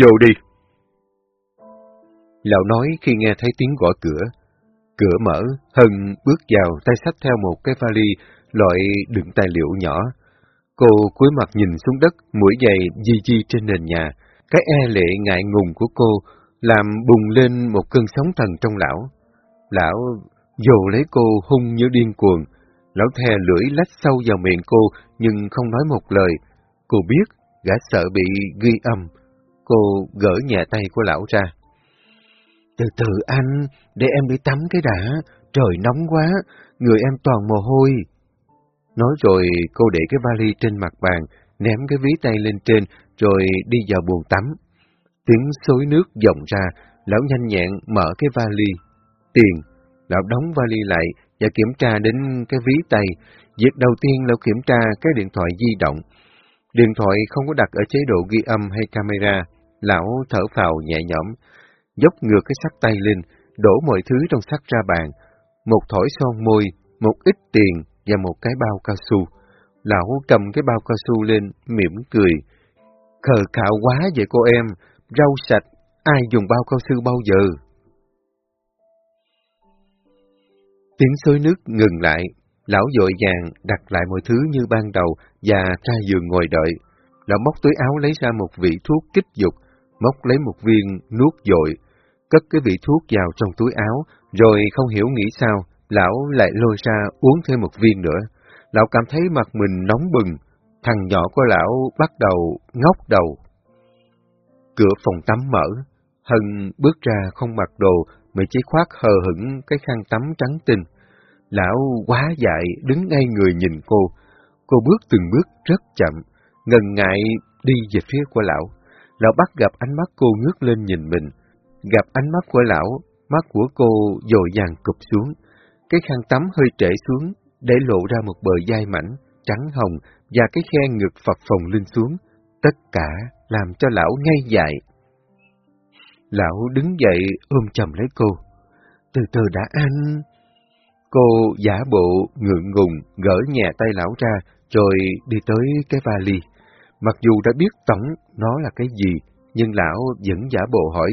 vô đi. Lão nói khi nghe thấy tiếng gõ cửa. Cửa mở, Hân bước vào tay xách theo một cái vali loại đựng tài liệu nhỏ. Cô cúi mặt nhìn xuống đất, mũi giày di di trên nền nhà. Cái e lệ ngại ngùng của cô làm bùng lên một cơn sóng thần trong lão. Lão dồ lấy cô hung như điên cuồng. Lão thè lưỡi lách sâu vào miệng cô nhưng không nói một lời. Cô biết, gã sợ bị ghi âm. Cô gỡ nhẹ tay của lão ra. Từ từ anh, để em đi tắm cái đã, trời nóng quá, người em toàn mồ hôi. Nói rồi cô để cái vali trên mặt bàn, ném cái ví tay lên trên, rồi đi vào buồng tắm. Tiếng xối nước vọng ra, lão nhanh nhẹn mở cái vali. Tiền, lão đóng vali lại và kiểm tra đến cái ví tay. Việc đầu tiên lão kiểm tra cái điện thoại di động. Điện thoại không có đặt ở chế độ ghi âm hay camera. Lão thở phào nhẹ nhõm, dốc ngược cái sắc tay lên, đổ mọi thứ trong sắc ra bàn. Một thỏi son môi, một ít tiền và một cái bao cao su. Lão cầm cái bao cao su lên, mỉm cười. Khờ khạo quá vậy cô em, rau sạch, ai dùng bao cao su bao giờ? Tiếng xối nước ngừng lại, lão dội vàng đặt lại mọi thứ như ban đầu và ra giường ngồi đợi. Lão móc túi áo lấy ra một vị thuốc kích dục, móc lấy một viên nuốt dội, cất cái vị thuốc vào trong túi áo, rồi không hiểu nghĩ sao, lão lại lôi ra uống thêm một viên nữa. Lão cảm thấy mặt mình nóng bừng, thằng nhỏ của lão bắt đầu ngóc đầu. Cửa phòng tắm mở, Hân bước ra không mặc đồ, mà chỉ khoác hờ hững cái khăn tắm trắng tinh. Lão quá dại, đứng ngay người nhìn cô. Cô bước từng bước rất chậm, ngần ngại đi về phía của lão. Lão bắt gặp ánh mắt cô ngước lên nhìn mình. Gặp ánh mắt của lão, mắt của cô dội vàng cụp xuống. Cái khăn tắm hơi trễ xuống, để lộ ra một bờ dai mảnh, trắng hồng và cái khe ngực phập phồng lên xuống. Tất cả làm cho lão ngay dại. Lão đứng dậy ôm chầm lấy cô. Từ từ đã anh. Cô giả bộ ngượng ngùng gỡ nhẹ tay lão ra rồi đi tới cái vali. Mặc dù đã biết tổng nó là cái gì, nhưng lão vẫn giả bộ hỏi.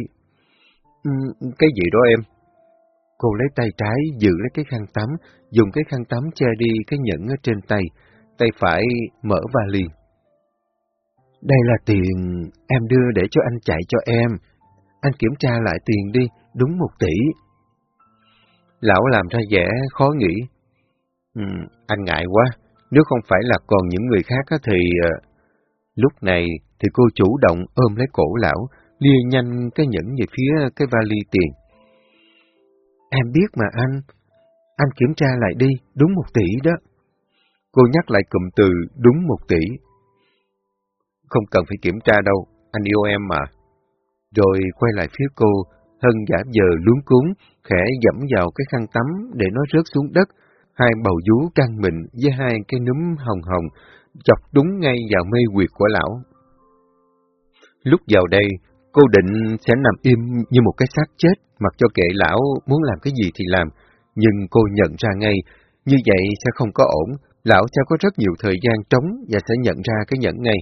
Um, cái gì đó em? Cô lấy tay trái giữ lấy cái khăn tắm, dùng cái khăn tắm che đi cái nhẫn ở trên tay, tay phải mở vali. Đây là tiền em đưa để cho anh chạy cho em. Anh kiểm tra lại tiền đi, đúng một tỷ. Lão làm ra vẻ khó nghĩ. Ừ, anh ngại quá, nếu không phải là còn những người khác thì... Ờ, Lúc này thì cô chủ động ôm lấy cổ lão, lia nhanh cái nhẫn về phía cái vali tiền. Em biết mà anh, anh kiểm tra lại đi, đúng một tỷ đó. Cô nhắc lại cụm từ đúng một tỷ. Không cần phải kiểm tra đâu, anh yêu em mà. Rồi quay lại phía cô, Hân giả giờ luống cuốn, khẽ dẫm vào cái khăn tắm để nó rớt xuống đất, hai bầu vú căng mịn với hai cái núm hồng hồng, chọc đúng ngay vào mê quyệt của lão. Lúc vào đây, cô định sẽ nằm im như một cái xác chết, mặc cho kệ lão muốn làm cái gì thì làm, nhưng cô nhận ra ngay, như vậy sẽ không có ổn, lão sẽ có rất nhiều thời gian trống và sẽ nhận ra cái nhẫn ngay.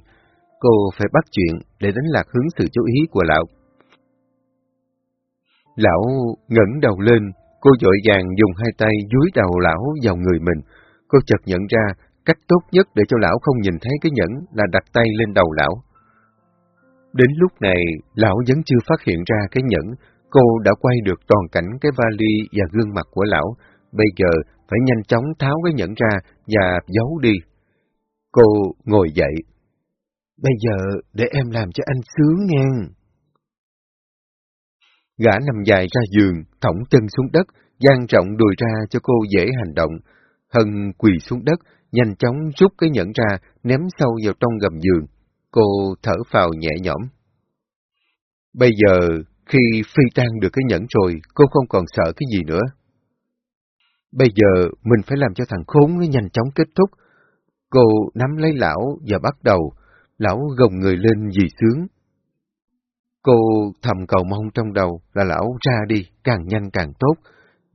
Cô phải bắt chuyện để đánh lạc hướng sự chú ý của lão. Lão ngẩng đầu lên, cô dội vàng dùng hai tay dúi đầu lão vào người mình. Cô chợt nhận ra cách tốt nhất để cho lão không nhìn thấy cái nhẫn là đặt tay lên đầu lão. Đến lúc này, lão vẫn chưa phát hiện ra cái nhẫn, cô đã quay được toàn cảnh cái vali và gương mặt của lão, bây giờ phải nhanh chóng tháo cái nhẫn ra và giấu đi. Cô ngồi dậy. Bây giờ để em làm cho anh sướng nghe. Gã nằm dài ra giường, thõng chân xuống đất, dang rộng đùi ra cho cô dễ hành động. Hân quỳ xuống đất, nhanh chóng rút cái nhẫn ra, ném sâu vào trong gầm giường. Cô thở phào nhẹ nhõm. Bây giờ, khi phi tan được cái nhẫn rồi, cô không còn sợ cái gì nữa. Bây giờ, mình phải làm cho thằng khốn nó nhanh chóng kết thúc. Cô nắm lấy lão và bắt đầu. Lão gồng người lên vì sướng. Cô thầm cầu mong trong đầu là lão ra đi, càng nhanh càng tốt.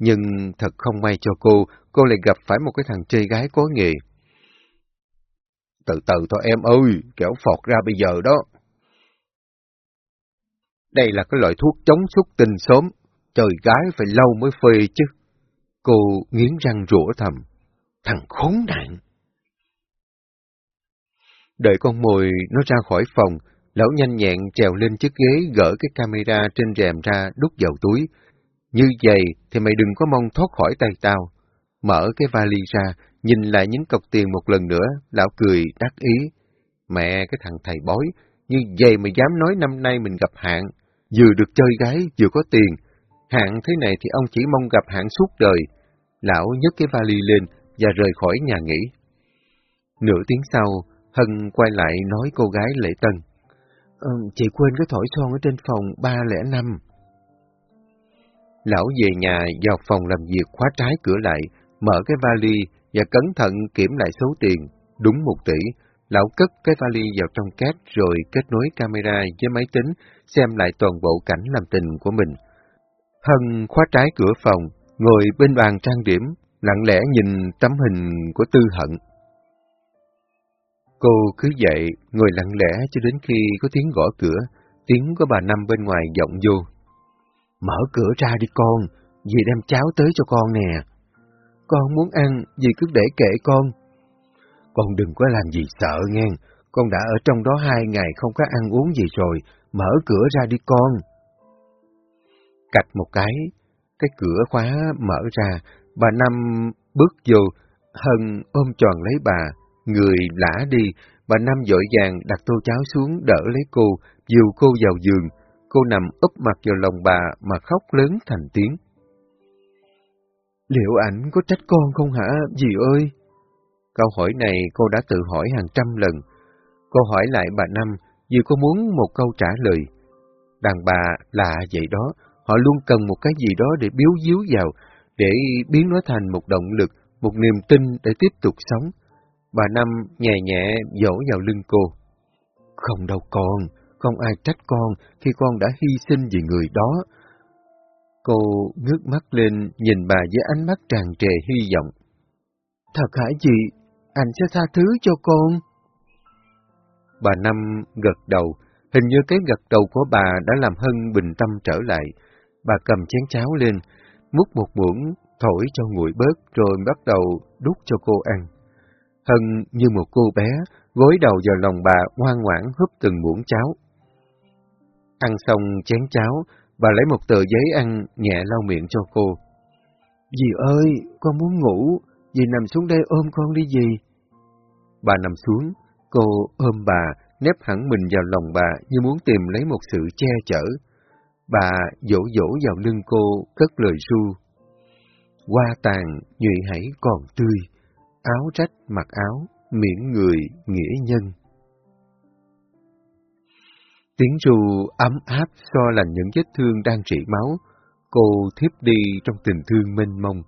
Nhưng thật không may cho cô, cô lại gặp phải một cái thằng chơi gái có nghề. Từ từ thôi em ơi, kéo phọt ra bây giờ đó. Đây là cái loại thuốc chống xuất tinh sớm, trời gái phải lâu mới phê chứ. Cô nghiến răng rủa thầm. Thằng khốn nạn! Đợi con mồi nó ra khỏi phòng, lão nhanh nhẹn trèo lên chiếc ghế gỡ cái camera trên rèm ra đút vào túi. Như vậy thì mày đừng có mong thoát khỏi tay tao. Mở cái vali ra, nhìn lại những cọc tiền một lần nữa, lão cười đắc ý. Mẹ cái thằng thầy bói, như vậy mà dám nói năm nay mình gặp hạn, vừa được chơi gái, vừa có tiền. Hạn thế này thì ông chỉ mong gặp hạn suốt đời. Lão nhấc cái vali lên và rời khỏi nhà nghỉ. Nửa tiếng sau, Hân quay lại nói cô gái lễ Tân. Ừ, chị quên cái thổi son ở trên phòng 305. Lão về nhà vào phòng làm việc khóa trái cửa lại, mở cái vali và cẩn thận kiểm lại số tiền, đúng một tỷ. Lão cất cái vali vào trong két rồi kết nối camera với máy tính, xem lại toàn bộ cảnh làm tình của mình. Hân khóa trái cửa phòng, ngồi bên bàn trang điểm, lặng lẽ nhìn tấm hình của Tư Hận. Cô cứ dậy ngồi lặng lẽ cho đến khi có tiếng gõ cửa, tiếng của bà Năm bên ngoài vọng vô. Mở cửa ra đi con, dì đem cháo tới cho con nè. Con muốn ăn, dì cứ để kệ con. Con đừng có làm gì sợ nghe, con đã ở trong đó hai ngày không có ăn uống gì rồi, mở cửa ra đi con. Cạch một cái, cái cửa khóa mở ra, bà Năm bước vô, Hân ôm tròn lấy bà, người lã đi, bà Năm dội vàng đặt tô cháo xuống đỡ lấy cô, dìu cô vào giường, cô nằm úp mặt vào lòng bà mà khóc lớn thành tiếng. Liệu ảnh có trách con không hả, dì ơi? Câu hỏi này cô đã tự hỏi hàng trăm lần. Cô hỏi lại bà Năm, dì có muốn một câu trả lời. Đàn bà là vậy đó, họ luôn cần một cái gì đó để biếu díu vào, để biến nó thành một động lực, một niềm tin để tiếp tục sống. Bà Năm nhẹ nhẹ dỗ vào lưng cô. Không đâu con, không ai trách con khi con đã hy sinh vì người đó. Cô ngước mắt lên nhìn bà với ánh mắt tràn trề hy vọng. Thật hả chị? Anh sẽ tha thứ cho con. Bà Năm gật đầu, hình như cái gật đầu của bà đã làm Hân bình tâm trở lại. Bà cầm chén cháo lên, múc một muỗng, thổi cho nguội bớt rồi bắt đầu đút cho cô ăn. Hân như một cô bé, gối đầu vào lòng bà ngoan ngoãn húp từng muỗng cháo. Ăn xong chén cháo, bà lấy một tờ giấy ăn nhẹ lau miệng cho cô. Dì ơi, con muốn ngủ, dì nằm xuống đây ôm con đi dì. Bà nằm xuống, cô ôm bà, nép hẳn mình vào lòng bà như muốn tìm lấy một sự che chở. Bà dỗ dỗ vào lưng cô, cất lời ru. Hoa tàn, nhụy hãy còn tươi, áo rách mặc áo, miễn người nghĩa nhân. Tiếng ru ấm áp so lành những vết thương đang trị máu, cô thiếp đi trong tình thương mênh mông.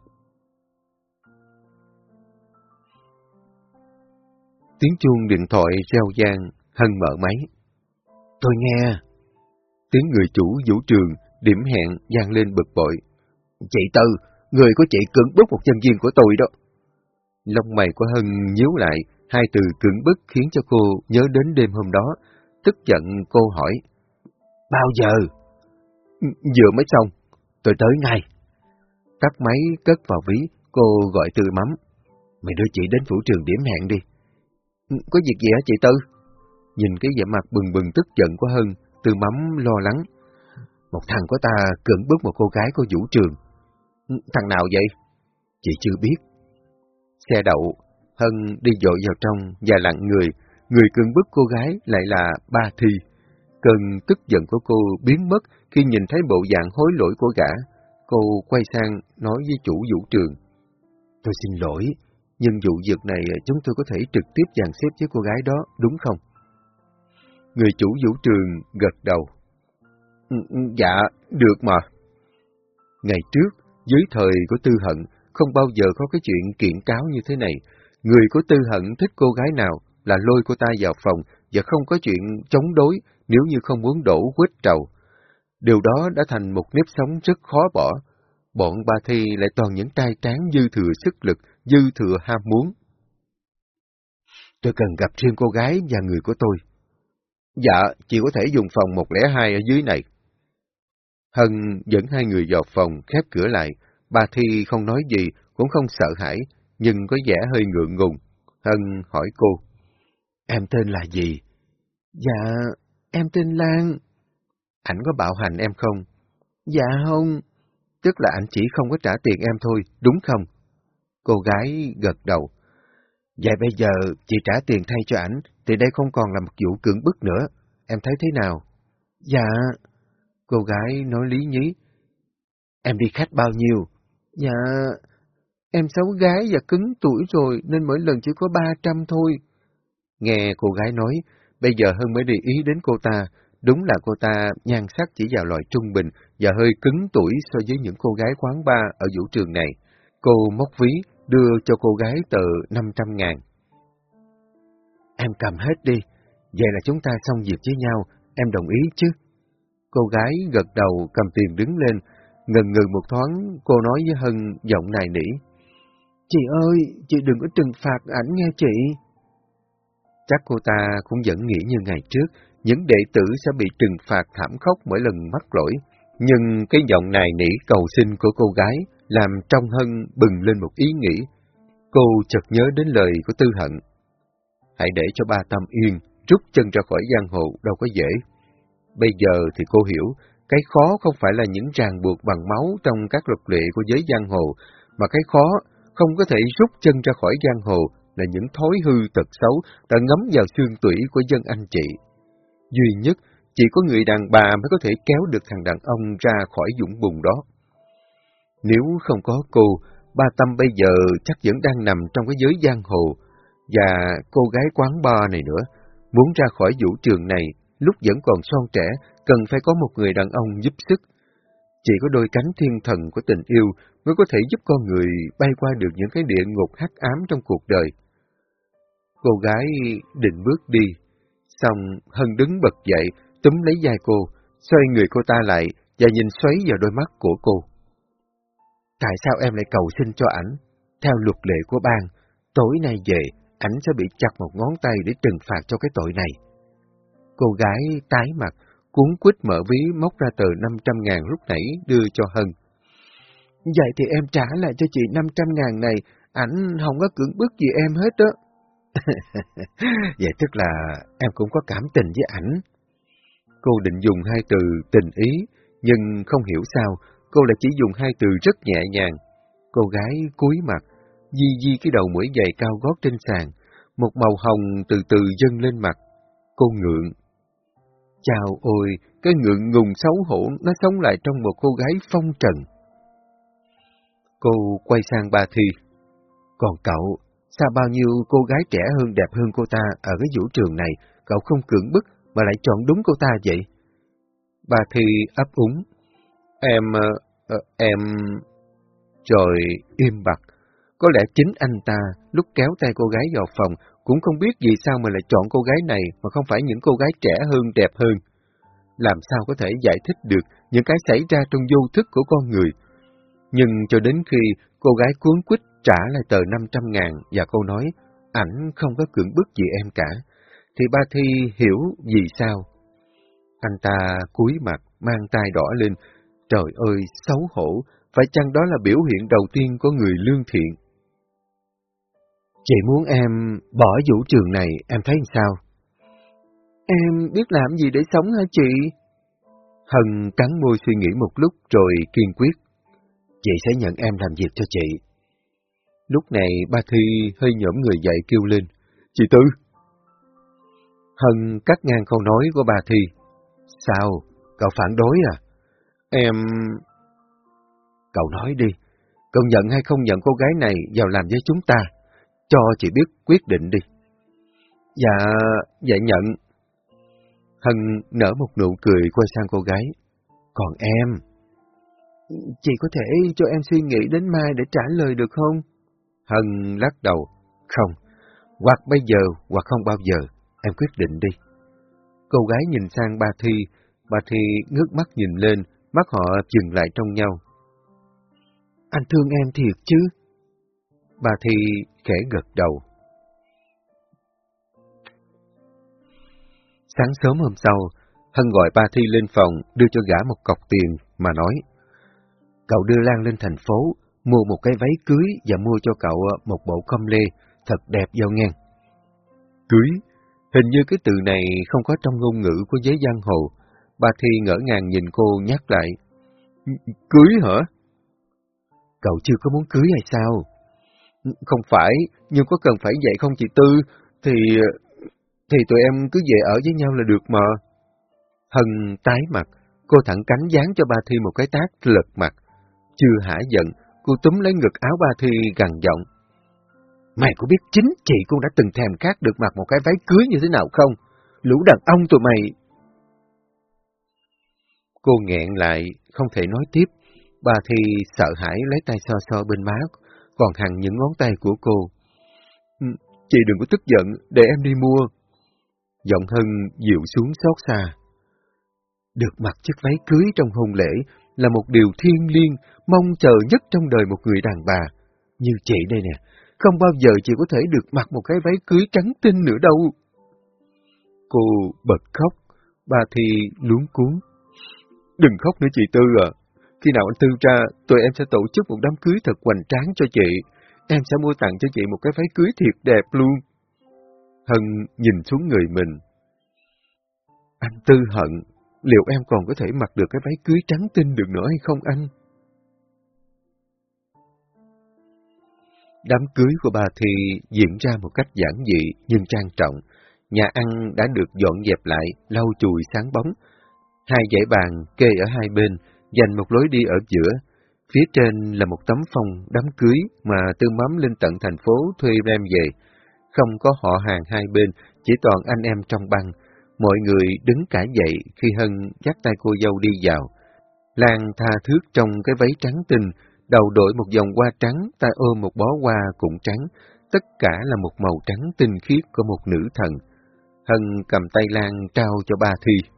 Tiếng chuông điện thoại reo gian, Hân mở máy. Tôi nghe. Tiếng người chủ vũ trường, điểm hẹn gian lên bực bội. Chị Tư, người của chị cưỡng bức một nhân viên của tôi đó. Lông mày của Hân nhíu lại, hai từ cưỡng bức khiến cho cô nhớ đến đêm hôm đó. Tức giận cô hỏi. Bao giờ? Vừa mới xong, tôi tới ngay. Tắt máy cất vào ví, cô gọi từ mắm. Mày đưa chị đến vũ trường điểm hẹn đi. Có việc gì hả chị Tư? Nhìn cái vẻ mặt bừng bừng tức giận của Hân, từ mắm lo lắng. Một thằng của ta cưỡng bức một cô gái của vũ trường. Thằng nào vậy? Chị chưa biết. Xe đậu, Hân đi dội vào trong và lặng người, người cưỡng bức cô gái lại là Ba Thi. Cơn tức giận của cô biến mất khi nhìn thấy bộ dạng hối lỗi của gã. Cô quay sang nói với chủ vũ trường. Tôi xin lỗi, nhưng vụ việc này chúng tôi có thể trực tiếp dàn xếp với cô gái đó, đúng không? Người chủ vũ trường gật đầu. Ừ, ừ, dạ, được mà. Ngày trước, dưới thời của Tư Hận, không bao giờ có cái chuyện kiện cáo như thế này. Người của Tư Hận thích cô gái nào là lôi cô ta vào phòng và không có chuyện chống đối nếu như không muốn đổ quýt trầu. Điều đó đã thành một nếp sống rất khó bỏ. Bọn ba thi lại toàn những trai tráng dư thừa sức lực, dư thừa ham muốn. Tôi cần gặp riêng cô gái và người của tôi. Dạ, chỉ có thể dùng phòng 102 ở dưới này. Hân dẫn hai người vào phòng, khép cửa lại. Bà Thi không nói gì, cũng không sợ hãi, nhưng có vẻ hơi ngượng ngùng. Hân hỏi cô. Em tên là gì? Dạ, em tên Lan. Ảnh có bạo hành em không? Dạ không. Tức là anh chỉ không có trả tiền em thôi, đúng không? Cô gái gật đầu. Vậy bây giờ chị trả tiền thay cho ảnh, thì đây không còn là một vụ cưỡng bức nữa. Em thấy thế nào? Dạ. Cô gái nói lý nhí. Em đi khách bao nhiêu? Dạ, em xấu gái và cứng tuổi rồi nên mỗi lần chỉ có ba trăm thôi. Nghe cô gái nói, bây giờ hơn mới để ý đến cô ta, đúng là cô ta nhan sắc chỉ vào loại trung bình và hơi cứng tuổi so với những cô gái quán bar ở vũ trường này. Cô móc ví, đưa cho cô gái tờ 500 ngàn. Em cầm hết đi, vậy là chúng ta xong việc với nhau, em đồng ý chứ? Cô gái gật đầu cầm tiền đứng lên, ngần ngừ một thoáng, cô nói với Hân giọng nài nỉ. Chị ơi, chị đừng có trừng phạt ảnh nghe chị. Chắc cô ta cũng vẫn nghĩ như ngày trước, những đệ tử sẽ bị trừng phạt thảm khốc mỗi lần mắc lỗi. Nhưng cái giọng này nỉ cầu xin của cô gái làm trong Hân bừng lên một ý nghĩ. Cô chợt nhớ đến lời của Tư Hận. Hãy để cho ba Tâm yên, rút chân ra khỏi giang hồ đâu có dễ. Bây giờ thì cô hiểu, cái khó không phải là những ràng buộc bằng máu trong các luật lệ của giới giang hồ, mà cái khó không có thể rút chân ra khỏi giang hồ là những thói hư tật xấu đã ngấm vào xương tủy của dân anh chị. Duy nhất, chỉ có người đàn bà mới có thể kéo được thằng đàn ông ra khỏi dũng bùn đó. Nếu không có cô, ba Tâm bây giờ chắc vẫn đang nằm trong cái giới giang hồ, và cô gái quán bar này nữa, muốn ra khỏi vũ trường này, lúc vẫn còn son trẻ, cần phải có một người đàn ông giúp sức. Chỉ có đôi cánh thiên thần của tình yêu mới có thể giúp con người bay qua được những cái địa ngục hắc ám trong cuộc đời. Cô gái định bước đi, xong Hân đứng bật dậy, túm lấy vai cô, xoay người cô ta lại và nhìn xoáy vào đôi mắt của cô. Tại sao em lại cầu xin cho ảnh? Theo luật lệ của bang, tối nay về, ảnh sẽ bị chặt một ngón tay để trừng phạt cho cái tội này. Cô gái tái mặt, cuốn quýt mở ví móc ra tờ 500 ngàn lúc nãy đưa cho Hân. Vậy thì em trả lại cho chị 500 ngàn này, ảnh không có cưỡng bức gì em hết đó. Vậy tức là em cũng có cảm tình với ảnh. Cô định dùng hai từ tình ý, nhưng không hiểu sao, cô lại chỉ dùng hai từ rất nhẹ nhàng. Cô gái cúi mặt, di di cái đầu mũi dày cao gót trên sàn, một màu hồng từ từ dâng lên mặt. Cô ngượng. Chào ôi, cái ngượng ngùng xấu hổ nó sống lại trong một cô gái phong trần. Cô quay sang bà Thi. Còn cậu, sao bao nhiêu cô gái trẻ hơn đẹp hơn cô ta ở cái vũ trường này, cậu không cưỡng bức mà lại chọn đúng cô ta vậy? Bà Thi ấp úng. Em... Uh, em... Rồi im bặt. Có lẽ chính anh ta lúc kéo tay cô gái vào phòng cũng không biết vì sao mà lại chọn cô gái này mà không phải những cô gái trẻ hơn đẹp hơn. Làm sao có thể giải thích được những cái xảy ra trong vô thức của con người. Nhưng cho đến khi cô gái cuốn quýt trả lại tờ 500 ngàn và cô nói, ảnh không có cưỡng bức gì em cả, thì ba Thi hiểu vì sao. Anh ta cúi mặt, mang tay đỏ lên, trời ơi, xấu hổ, phải chăng đó là biểu hiện đầu tiên của người lương thiện? Chị muốn em bỏ vũ trường này, em thấy sao? Em biết làm gì để sống hả chị? Hân cắn môi suy nghĩ một lúc rồi kiên quyết. Chị sẽ nhận em làm việc cho chị. Lúc này ba Thi hơi nhổm người dậy kêu lên. Chị Tư! Hân cắt ngang câu nói của bà Thi. Sao? Cậu phản đối à? Em... Cậu nói đi, cậu nhận hay không nhận cô gái này vào làm với chúng ta? Cho chị biết quyết định đi. Dạ, dạ nhận. Hân nở một nụ cười quay sang cô gái. Còn em? Chị có thể cho em suy nghĩ đến mai để trả lời được không? Hân lắc đầu. Không, hoặc bây giờ hoặc không bao giờ, em quyết định đi. Cô gái nhìn sang ba Thi, bà Thi ngước mắt nhìn lên, mắt họ dừng lại trong nhau. Anh thương em thiệt chứ? Bà Thi khẽ gật đầu. Sáng sớm hôm sau, Hân gọi bà Thi lên phòng đưa cho gã một cọc tiền mà nói. Cậu đưa Lan lên thành phố, mua một cái váy cưới và mua cho cậu một bộ com lê thật đẹp giao ngang. Cưới? Hình như cái từ này không có trong ngôn ngữ của giới giang hồ. Bà Thi ngỡ ngàng nhìn cô nhắc lại. Cưới hả? Cậu chưa có muốn cưới hay sao? Không phải, nhưng có cần phải vậy không chị Tư, thì... thì tụi em cứ về ở với nhau là được mà. Hân tái mặt, cô thẳng cánh dán cho ba Thi một cái tác lật mặt. Chưa hả giận, cô túm lấy ngực áo ba Thi gằn giọng. Mày có biết chính chị cô đã từng thèm khát được mặc một cái váy cưới như thế nào không? Lũ đàn ông tụi mày... Cô nghẹn lại, không thể nói tiếp. Bà thi sợ hãi lấy tay so so bên má, còn hằng những ngón tay của cô. Ừ, chị đừng có tức giận, để em đi mua. Giọng Hân dịu xuống xót xa. Được mặc chiếc váy cưới trong hôn lễ là một điều thiêng liêng, mong chờ nhất trong đời một người đàn bà. Như chị đây nè, không bao giờ chị có thể được mặc một cái váy cưới trắng tinh nữa đâu. Cô bật khóc, bà thì luống cuốn. Đừng khóc nữa chị Tư à, khi nào anh Tư ra, tụi em sẽ tổ chức một đám cưới thật hoành tráng cho chị. Em sẽ mua tặng cho chị một cái váy cưới thiệt đẹp luôn. Hân nhìn xuống người mình. Anh Tư hận, liệu em còn có thể mặc được cái váy cưới trắng tinh được nữa hay không anh? Đám cưới của bà thì diễn ra một cách giản dị nhưng trang trọng. Nhà ăn đã được dọn dẹp lại, lau chùi sáng bóng. Hai dãy bàn kê ở hai bên, dành một lối đi ở giữa. Phía trên là một tấm phòng đám cưới mà Tư Mắm lên tận thành phố thuê đem về. Không có họ hàng hai bên, chỉ toàn anh em trong băng. Mọi người đứng cả dậy khi Hân dắt tay cô dâu đi vào. Lan tha thước trong cái váy trắng tinh, đầu đội một vòng hoa trắng, tay ôm một bó hoa cũng trắng, tất cả là một màu trắng tinh khiết của một nữ thần. Hân cầm tay Lan trao cho ba Thi.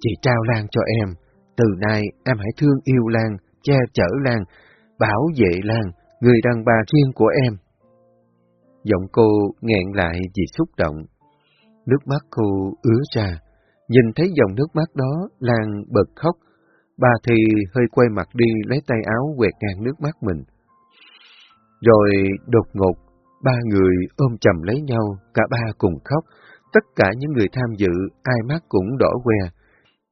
Chị trao Lan cho em, từ nay em hãy thương yêu Lan, che chở Lan, bảo vệ Lan, người đàn bà riêng của em. Giọng cô nghẹn lại vì xúc động. Nước mắt cô ứa ra. Nhìn thấy dòng nước mắt đó, Lan bật khóc, Bà thì hơi quay mặt đi lấy tay áo quẹt ngang nước mắt mình. Rồi đột ngột, ba người ôm chầm lấy nhau, cả ba cùng khóc. Tất cả những người tham dự, ai mắt cũng đỏ que.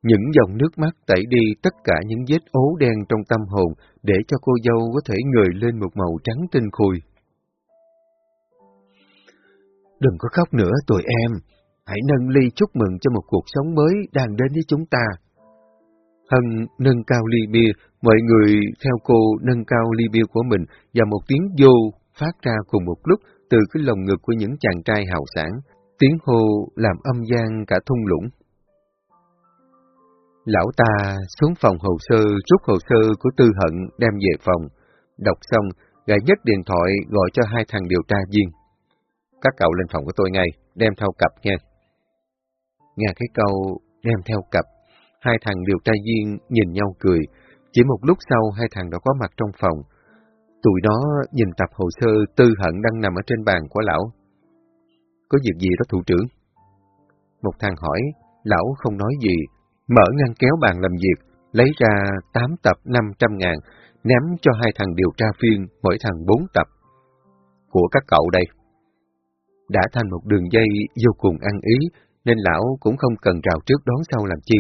Những dòng nước mắt tẩy đi tất cả những vết ố đen trong tâm hồn để cho cô dâu có thể ngời lên một màu trắng tinh khôi. Đừng có khóc nữa tụi em, hãy nâng ly chúc mừng cho một cuộc sống mới đang đến với chúng ta. Hân nâng cao ly bia, mọi người theo cô nâng cao ly bia của mình và một tiếng vô phát ra cùng một lúc từ cái lồng ngực của những chàng trai hào sản. Tiếng hô làm âm gian cả thung lũng. Lão ta xuống phòng hồ sơ, rút hồ sơ của Tư Hận đem về phòng. Đọc xong, gã nhất điện thoại gọi cho hai thằng điều tra viên. Các cậu lên phòng của tôi ngay, đem thao cặp nha. Nghe cái câu đem theo cặp, Hai thằng điều tra viên nhìn nhau cười. Chỉ một lúc sau, hai thằng đã có mặt trong phòng. Tụi đó nhìn tập hồ sơ tư hận đang nằm ở trên bàn của lão. Có việc gì đó thủ trưởng? Một thằng hỏi, lão không nói gì, mở ngăn kéo bàn làm việc, lấy ra 8 tập 500 ngàn, ném cho hai thằng điều tra viên, mỗi thằng 4 tập. Của các cậu đây. Đã thành một đường dây vô cùng ăn ý, nên lão cũng không cần rào trước đón sau làm chi,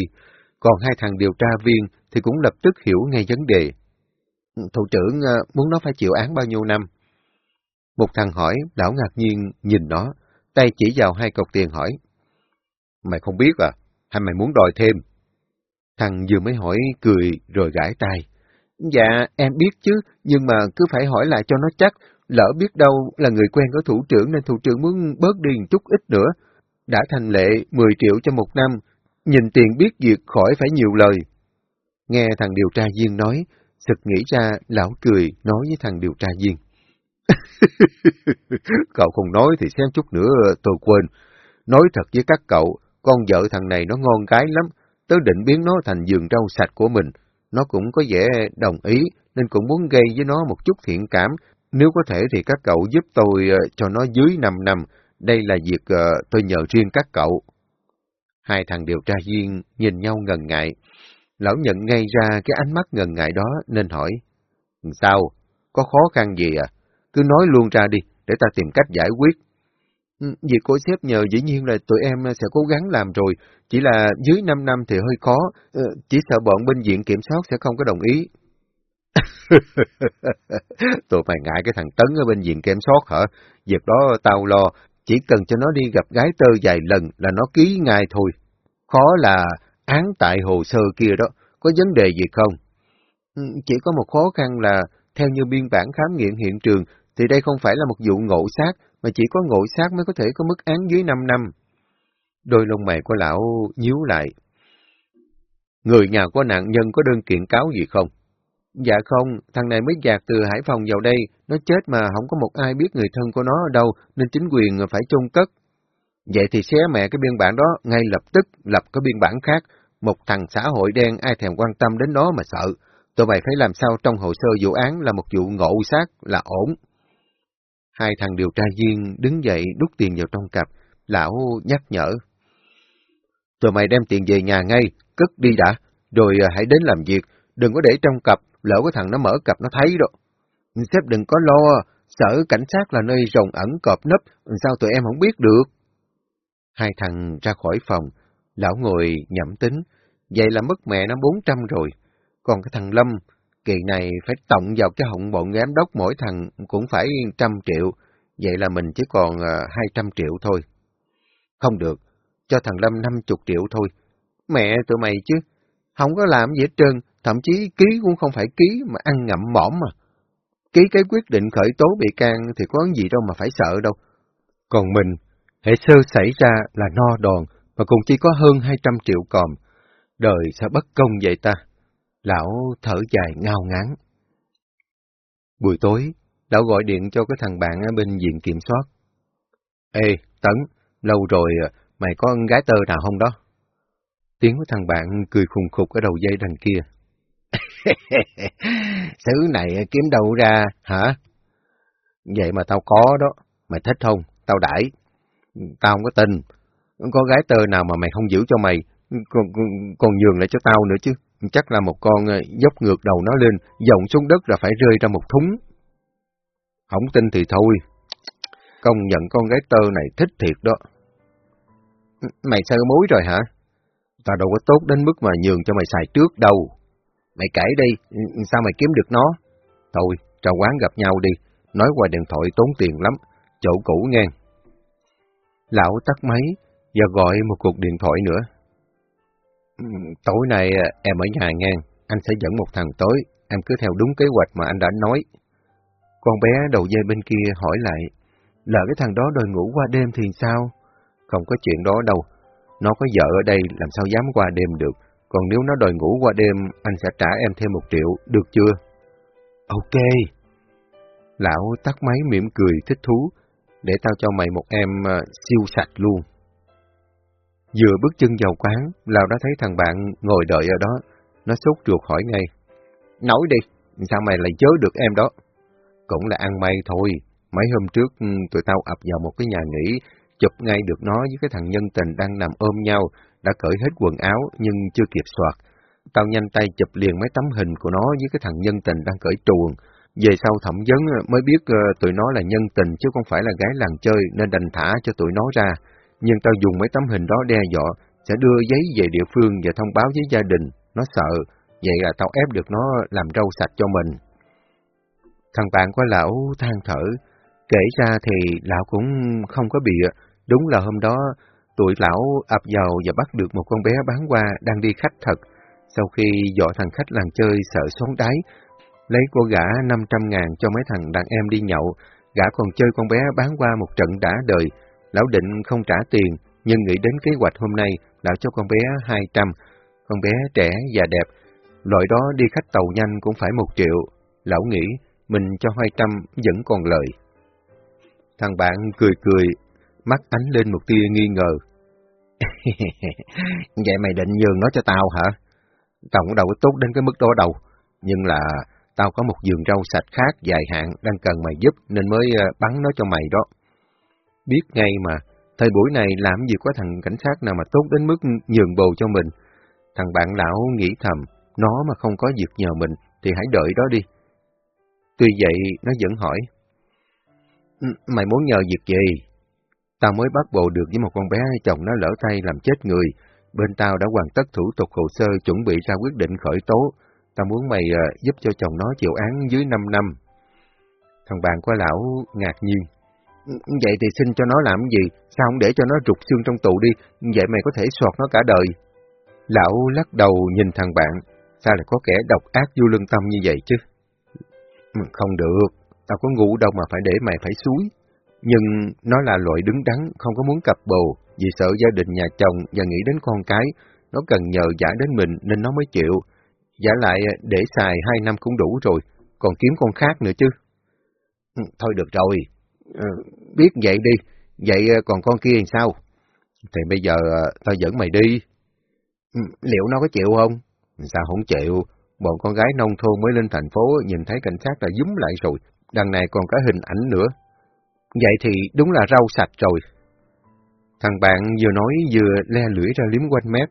còn hai thằng điều tra viên thì cũng lập tức hiểu ngay vấn đề. Thủ trưởng ờ, muốn nó phải chịu án bao nhiêu năm? Một thằng hỏi, lão ngạc nhiên nhìn nó, tay chỉ vào hai cọc tiền hỏi. Mày không biết à? Hay mày muốn đòi thêm? Thằng vừa mới hỏi cười rồi gãi tay. Dạ, em biết chứ, nhưng mà cứ phải hỏi lại cho nó chắc, lỡ biết đâu là người quen của thủ trưởng nên thủ trưởng muốn bớt đi một chút ít nữa. Đã thành lệ 10 triệu cho một năm, Nhìn tiền biết việc khỏi phải nhiều lời. Nghe thằng điều tra viên nói, sực nghĩ ra lão cười nói với thằng điều tra viên. cậu không nói thì xem chút nữa tôi quên. Nói thật với các cậu, con vợ thằng này nó ngon cái lắm, tớ định biến nó thành giường rau sạch của mình. Nó cũng có vẻ đồng ý, nên cũng muốn gây với nó một chút thiện cảm. Nếu có thể thì các cậu giúp tôi ờ, cho nó dưới 5 năm. Đây là việc uh, tôi nhờ riêng các cậu. Hai thằng điều tra viên nhìn nhau ngần ngại. Lão nhận ngay ra cái ánh mắt ngần ngại đó nên hỏi. Sao? Có khó khăn gì à? Cứ nói luôn ra đi, để ta tìm cách giải quyết. Ừ, việc của sếp nhờ dĩ nhiên là tụi em sẽ cố gắng làm rồi, chỉ là dưới 5 năm thì hơi khó, ừ, chỉ sợ bọn bên diện kiểm soát sẽ không có đồng ý. tụi mày ngại cái thằng Tấn ở bên diện kiểm soát hả? Việc đó tao lo, chỉ cần cho nó đi gặp gái tơ vài lần là nó ký ngay thôi. Khó là án tại hồ sơ kia đó, có vấn đề gì không? Ừ, chỉ có một khó khăn là, theo như biên bản khám nghiệm hiện trường, thì đây không phải là một vụ ngộ sát, mà chỉ có ngộ sát mới có thể có mức án dưới 5 năm. Đôi lông mày của lão nhíu lại. Người nhà của nạn nhân có đơn kiện cáo gì không? Dạ không, thằng này mới dạt từ Hải Phòng vào đây, nó chết mà không có một ai biết người thân của nó ở đâu, nên chính quyền phải chôn cất. Vậy thì xé mẹ cái biên bản đó, ngay lập tức lập cái biên bản khác. Một thằng xã hội đen ai thèm quan tâm đến nó mà sợ. Tụi mày phải làm sao trong hồ sơ vụ án là một vụ ngộ sát là ổn. Hai thằng điều tra viên đứng dậy đút tiền vào trong cặp, lão nhắc nhở. Tụi mày đem tiền về nhà ngay, cất đi đã, rồi à, hãy đến làm việc, đừng có để trong cặp, lỡ cái thằng nó mở cặp nó thấy đó. Sếp đừng có lo, sở cảnh sát là nơi rồng ẩn cọp nấp, sao tụi em không biết được? Hai thằng ra khỏi phòng, lão ngồi nhẩm tính, vậy là mất mẹ nó bốn trăm rồi. Còn cái thằng Lâm, kỳ này phải tổng vào cái họng bọn giám đốc mỗi thằng cũng phải trăm triệu, vậy là mình chỉ còn à, hai trăm triệu thôi. Không được, cho thằng Lâm năm chục triệu thôi. Mẹ tụi mày chứ, không có làm gì hết trơn, thậm chí ký cũng không phải ký mà ăn ngậm mỏm mà. Ký cái quyết định khởi tố bị can thì có gì đâu mà phải sợ đâu. Còn mình, hệ sơ xảy ra là no đòn, mà cũng chỉ có hơn 200 triệu còm. Đời sẽ bất công vậy ta. Lão thở dài ngao ngán. Buổi tối, lão gọi điện cho cái thằng bạn ở bên viện kiểm soát. Ê, Tấn, lâu rồi mày có con gái tơ nào không đó? Tiếng của thằng bạn cười khùng khục ở đầu dây đằng kia. Thứ này kiếm đâu ra, hả? Vậy mà tao có đó, mày thích không? Tao đãi. Tao không có tin. Có gái tơ nào mà mày không giữ cho mày, còn, còn nhường lại cho tao nữa chứ. Chắc là một con ờ, dốc ngược đầu nó lên, dòng xuống đất là phải rơi ra một thúng. Không tin thì thôi. Công nhận con gái tơ này thích thiệt đó. Mày sơ mối rồi hả? Tao đâu có tốt đến mức mà nhường cho mày xài trước đâu. Mày kể đi, ừ, ừ, sao mày kiếm được nó? Thôi, ra quán gặp nhau đi, nói qua điện thoại tốn tiền lắm, chỗ cũ nghe, Lão tắt máy và gọi một cuộc điện thoại nữa. Ừ, tối nay à, em ở nhà nghe, anh sẽ dẫn một thằng tới, em cứ theo đúng kế hoạch mà anh đã nói. Con bé đầu dây bên kia hỏi lại, lỡ cái thằng đó đòi ngủ qua đêm thì sao? Không có chuyện đó đâu, nó có vợ ở đây làm sao dám qua đêm được, còn nếu nó đòi ngủ qua đêm, anh sẽ trả em thêm một triệu, được chưa? Ok. Lão tắt máy mỉm cười thích thú, để tao cho mày một em uh, siêu sạch luôn. Vừa bước chân vào quán, Lão đã thấy thằng bạn ngồi đợi ở đó. Nó sốt ruột hỏi ngay. Nói đi, sao mày lại chớ được em đó? Cũng là ăn may thôi. Mấy hôm trước ừ, tụi tao ập vào một cái nhà nghỉ, chụp ngay được nó với cái thằng nhân tình đang nằm ôm nhau, đã cởi hết quần áo nhưng chưa kịp soạt. Tao nhanh tay chụp liền mấy tấm hình của nó với cái thằng nhân tình đang cởi truồng. Về sau thẩm vấn mới biết ờ, tụi nó là nhân tình chứ không phải là gái làng chơi nên đành thả cho tụi nó ra nhưng tao dùng mấy tấm hình đó đe dọa, sẽ đưa giấy về địa phương và thông báo với gia đình. Nó sợ, vậy là tao ép được nó làm rau sạch cho mình. Thằng bạn của lão than thở, kể ra thì lão cũng không có bịa, đúng là hôm đó tụi lão ập vào và bắt được một con bé bán qua đang đi khách thật. Sau khi dọ thằng khách làng chơi sợ xuống đáy, lấy cô gã 500 ngàn cho mấy thằng đàn em đi nhậu, gã còn chơi con bé bán qua một trận đã đời, Lão định không trả tiền, nhưng nghĩ đến kế hoạch hôm nay, lão cho con bé 200. Con bé trẻ và đẹp, loại đó đi khách tàu nhanh cũng phải một triệu. Lão nghĩ, mình cho 200 vẫn còn lợi. Thằng bạn cười cười, mắt ánh lên một tia nghi ngờ. Vậy mày định nhường nó cho tao hả? Tao cũng đâu có tốt đến cái mức đó đâu. Nhưng là tao có một giường rau sạch khác dài hạn đang cần mày giúp nên mới ờ, bắn nó cho mày đó. Biết ngay mà, thời buổi này làm gì có thằng cảnh sát nào mà tốt đến mức nhường bầu cho mình. Thằng bạn lão nghĩ thầm, nó mà không có việc nhờ mình thì hãy đợi đó đi. Tuy vậy, nó vẫn hỏi. Mày muốn nhờ việc gì? Tao mới bắt bộ được với một con bé chồng nó lỡ tay làm chết người. Bên tao đã hoàn tất thủ tục hồ sơ chuẩn bị ra quyết định khởi tố. Tao muốn mày uh, giúp cho chồng nó chịu án dưới 5 năm. Thằng bạn của lão ngạc nhiên. Ừ, vậy thì xin cho nó làm gì? Sao không để cho nó rụt xương trong tù đi? Vậy mày có thể soạt nó cả đời. Lão lắc đầu nhìn thằng bạn. Sao lại có kẻ độc ác vô lương tâm như vậy chứ? Ừ, không được, tao có ngu đâu mà phải để mày phải suối. Nhưng nó là loại đứng đắn, không có muốn cặp bồ, vì sợ gia đình nhà chồng và nghĩ đến con cái. Nó cần nhờ giả đến mình nên nó mới chịu. Giả lại để xài hai năm cũng đủ rồi, còn kiếm con khác nữa chứ. Ừ, thôi được rồi, à, biết vậy đi, vậy ờ, còn con kia làm sao? Thì bây giờ ờ, tao dẫn mày đi. Ừ, liệu nó có chịu không? Sao không chịu? Bọn con gái nông thôn mới lên thành phố nhìn thấy cảnh sát là dúm lại rồi, đằng này còn cả hình ảnh nữa. Vậy thì đúng là rau sạch rồi. Thằng bạn vừa nói vừa le lưỡi ra liếm quanh mép.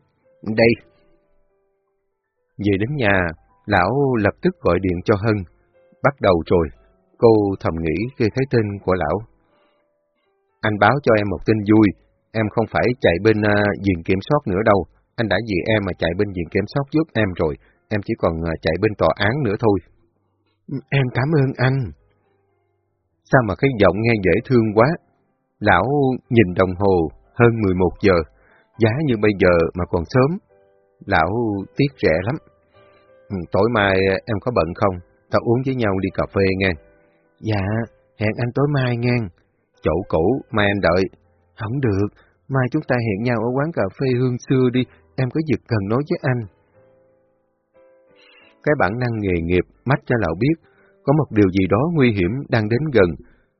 Đây. Về đến nhà, lão lập tức gọi điện cho Hân. Bắt đầu rồi, cô thầm nghĩ khi thấy tên của lão. Anh báo cho em một tin vui, em không phải chạy bên uh, viện kiểm soát nữa đâu. Anh đã vì em mà chạy bên viện kiểm soát giúp em rồi, em chỉ còn uh, chạy bên tòa án nữa thôi. Em cảm ơn anh. Sao mà cái giọng nghe dễ thương quá? Lão nhìn đồng hồ, hơn 11 giờ, giá như bây giờ mà còn sớm. Lão tiếc rẻ lắm. Ừ, tối mai em có bận không? Ta uống với nhau đi cà phê nghe. Dạ, hẹn anh tối mai nghe. Chỗ cũ, mai anh đợi. Không được, mai chúng ta hẹn nhau ở quán cà phê hương xưa đi, em có việc cần nói với anh. Cái bản năng nghề nghiệp mách cho lão biết, có một điều gì đó nguy hiểm đang đến gần.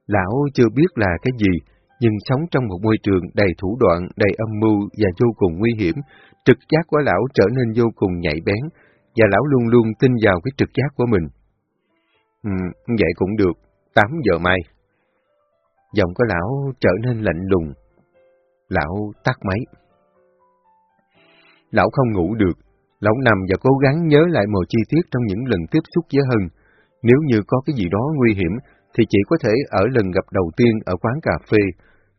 Lão chưa biết là cái gì, nhưng sống trong một môi trường đầy thủ đoạn, đầy âm mưu và vô cùng nguy hiểm, trực giác của lão trở nên vô cùng nhạy bén, và lão luôn luôn tin vào cái trực giác của mình. Ừ, vậy cũng được, 8 giờ mai. Giọng của lão trở nên lạnh lùng. Lão tắt máy. Lão không ngủ được, lão nằm và cố gắng nhớ lại một chi tiết trong những lần tiếp xúc với Hân. Nếu như có cái gì đó nguy hiểm, thì chỉ có thể ở lần gặp đầu tiên ở quán cà phê.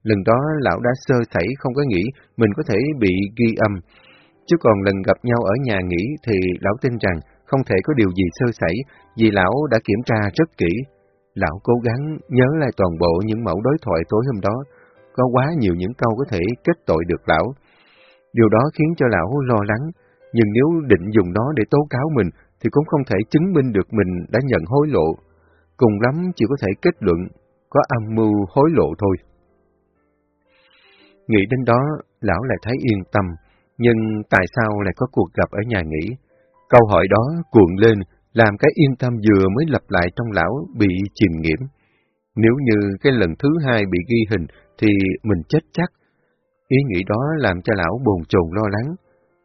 Lần đó lão đã sơ sẩy không có nghĩ mình có thể bị ghi âm. Chứ còn lần gặp nhau ở nhà nghỉ thì lão tin rằng không thể có điều gì sơ sẩy vì lão đã kiểm tra rất kỹ. Lão cố gắng nhớ lại toàn bộ những mẫu đối thoại tối hôm đó. Có quá nhiều những câu có thể kết tội được lão. Điều đó khiến cho lão lo lắng, nhưng nếu định dùng nó để tố cáo mình thì cũng không thể chứng minh được mình đã nhận hối lộ. Cùng lắm chỉ có thể kết luận có âm mưu hối lộ thôi. Nghĩ đến đó, lão lại thấy yên tâm, nhưng tại sao lại có cuộc gặp ở nhà nghỉ? Câu hỏi đó cuộn lên, làm cái yên tâm vừa mới lặp lại trong lão bị chìm nghiễm. Nếu như cái lần thứ hai bị ghi hình thì mình chết chắc. Ý nghĩ đó làm cho lão buồn chồn lo lắng.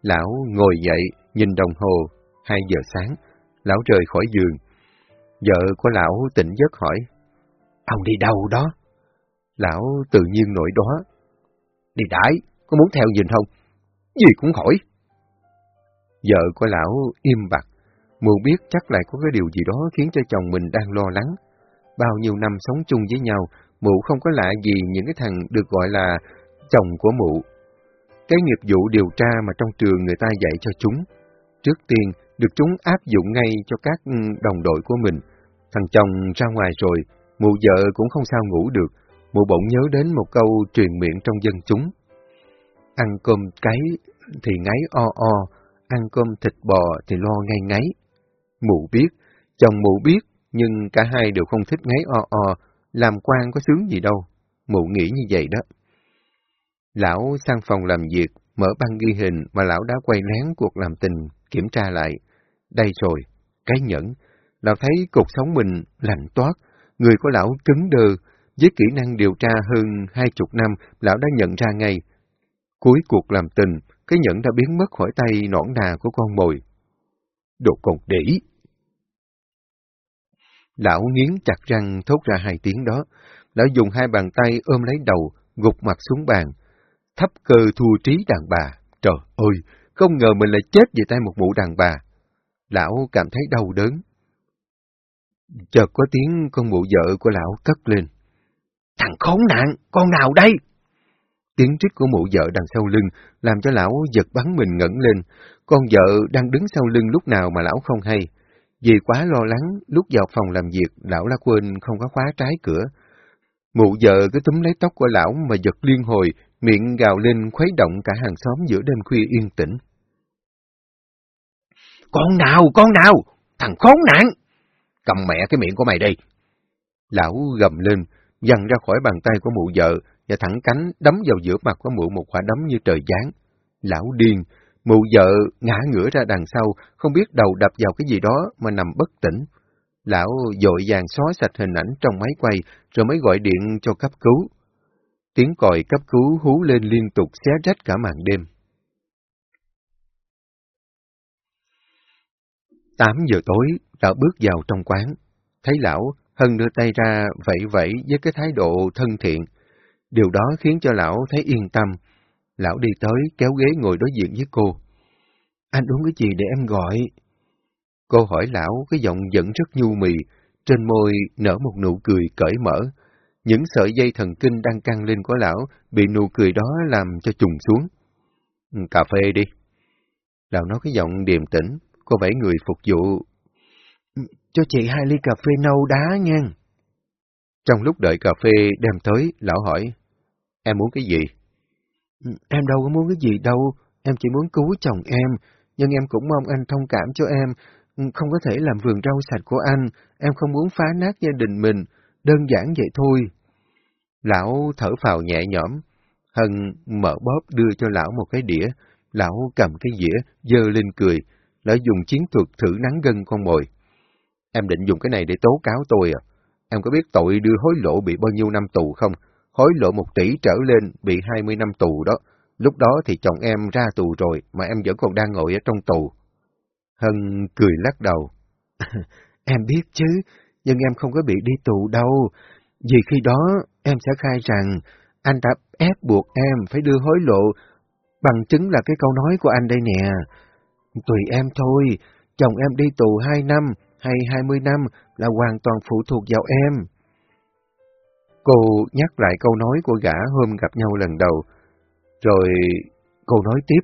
Lão ngồi dậy, nhìn đồng hồ, hai giờ sáng, lão rời khỏi giường. Vợ của lão tỉnh giấc hỏi, Ông đi đâu đó? Lão tự nhiên nổi đó. Đi đãi, có muốn theo nhìn không? Gì cũng hỏi. Vợ của lão im bặt, mù biết chắc lại có cái điều gì đó khiến cho chồng mình đang lo lắng. Bao nhiêu năm sống chung với nhau, mụ không có lạ gì những cái thằng được gọi là chồng của mụ. Cái nghiệp vụ điều tra mà trong trường người ta dạy cho chúng. Trước tiên, được chúng áp dụng ngay cho các ừ, đồng đội của mình. Thằng chồng ra ngoài rồi, mụ vợ cũng không sao ngủ được, mụ bỗng nhớ đến một câu truyền miệng trong dân chúng. Ăn cơm cái thì ngáy o o, ăn cơm thịt bò thì lo ngay ngáy. Mụ biết, chồng mụ biết, nhưng cả hai đều không thích ngáy o o, làm quan có sướng gì đâu. Mụ nghĩ như vậy đó. Lão sang phòng làm việc, mở băng ghi hình mà lão đã quay lén cuộc làm tình, kiểm tra lại. Đây rồi, cái nhẫn. Lão thấy cuộc sống mình lạnh toát, người của lão cứng đơ, với kỹ năng điều tra hơn hai chục năm, lão đã nhận ra ngay. Cuối cuộc làm tình, cái nhẫn đã biến mất khỏi tay nõn nà của con mồi. Đồ con đỉ! Lão nghiến chặt răng thốt ra hai tiếng đó. Lão dùng hai bàn tay ôm lấy đầu, gục mặt xuống bàn. Thấp cơ thua trí đàn bà. Trời ơi! không ngờ mình lại chết vì tay một mụ đàn bà. Lão cảm thấy đau đớn. Chợt có tiếng con mụ vợ của lão cất lên. Thằng khốn nạn, con nào đây? Tiếng trích của mụ vợ đằng sau lưng làm cho lão giật bắn mình ngẩng lên. Con vợ đang đứng sau lưng lúc nào mà lão không hay. Vì quá lo lắng, lúc vào phòng làm việc, lão đã quên không có khóa trái cửa. Mụ vợ cứ túm lấy tóc của lão mà giật liên hồi, miệng gào lên khuấy động cả hàng xóm giữa đêm khuya yên tĩnh. Con nào, con nào, thằng khốn nạn! Cầm mẹ cái miệng của mày đi! Lão gầm lên, dằn ra khỏi bàn tay của mụ vợ và thẳng cánh đấm vào giữa mặt của mụ một quả đấm như trời giáng. Lão điên, mụ vợ ngã ngửa ra đằng sau, không biết đầu đập vào cái gì đó mà nằm bất tỉnh. Lão dội vàng xóa sạch hình ảnh trong máy quay, rồi mới gọi điện cho cấp cứu. Tiếng còi cấp cứu hú lên liên tục xé rách cả màn đêm. 8 giờ tối, đã bước vào trong quán. Thấy lão, Hân đưa tay ra vẫy vẫy với cái thái độ thân thiện. Điều đó khiến cho lão thấy yên tâm. Lão đi tới, kéo ghế ngồi đối diện với cô. Anh uống cái gì để em gọi? Cô hỏi lão, cái giọng vẫn rất nhu mì, trên môi nở một nụ cười cởi mở. Những sợi dây thần kinh đang căng lên của lão bị nụ cười đó làm cho trùng xuống. Ừ, cà phê đi. Lão nói cái giọng điềm tĩnh, cô vẫy người phục vụ. Ừ, cho chị hai ly cà phê nâu đá nha. Trong lúc đợi cà phê đem tới, lão hỏi, em muốn cái gì? Ừ, em đâu có muốn cái gì đâu, em chỉ muốn cứu chồng em, nhưng em cũng mong anh thông cảm cho em, không có thể làm vườn rau sạch của anh, em không muốn phá nát gia đình mình, đơn giản vậy thôi. Lão thở phào nhẹ nhõm, Hân mở bóp đưa cho lão một cái đĩa, lão cầm cái dĩa, dơ lên cười, đã dùng chiến thuật thử nắng gân con mồi. Em định dùng cái này để tố cáo tôi à? Em có biết tội đưa hối lộ bị bao nhiêu năm tù không? Hối lộ một tỷ trở lên bị hai mươi năm tù đó. Lúc đó thì chồng em ra tù rồi, mà em vẫn còn đang ngồi ở trong tù. Hân cười lắc đầu. em biết chứ, nhưng em không có bị đi tù đâu. Vì khi đó em sẽ khai rằng anh đã ép buộc em phải đưa hối lộ, bằng chứng là cái câu nói của anh đây nè. Tùy em thôi, chồng em đi tù hai năm hay hai mươi năm là hoàn toàn phụ thuộc vào em. Cô nhắc lại câu nói của gã hôm gặp nhau lần đầu, rồi cô nói tiếp.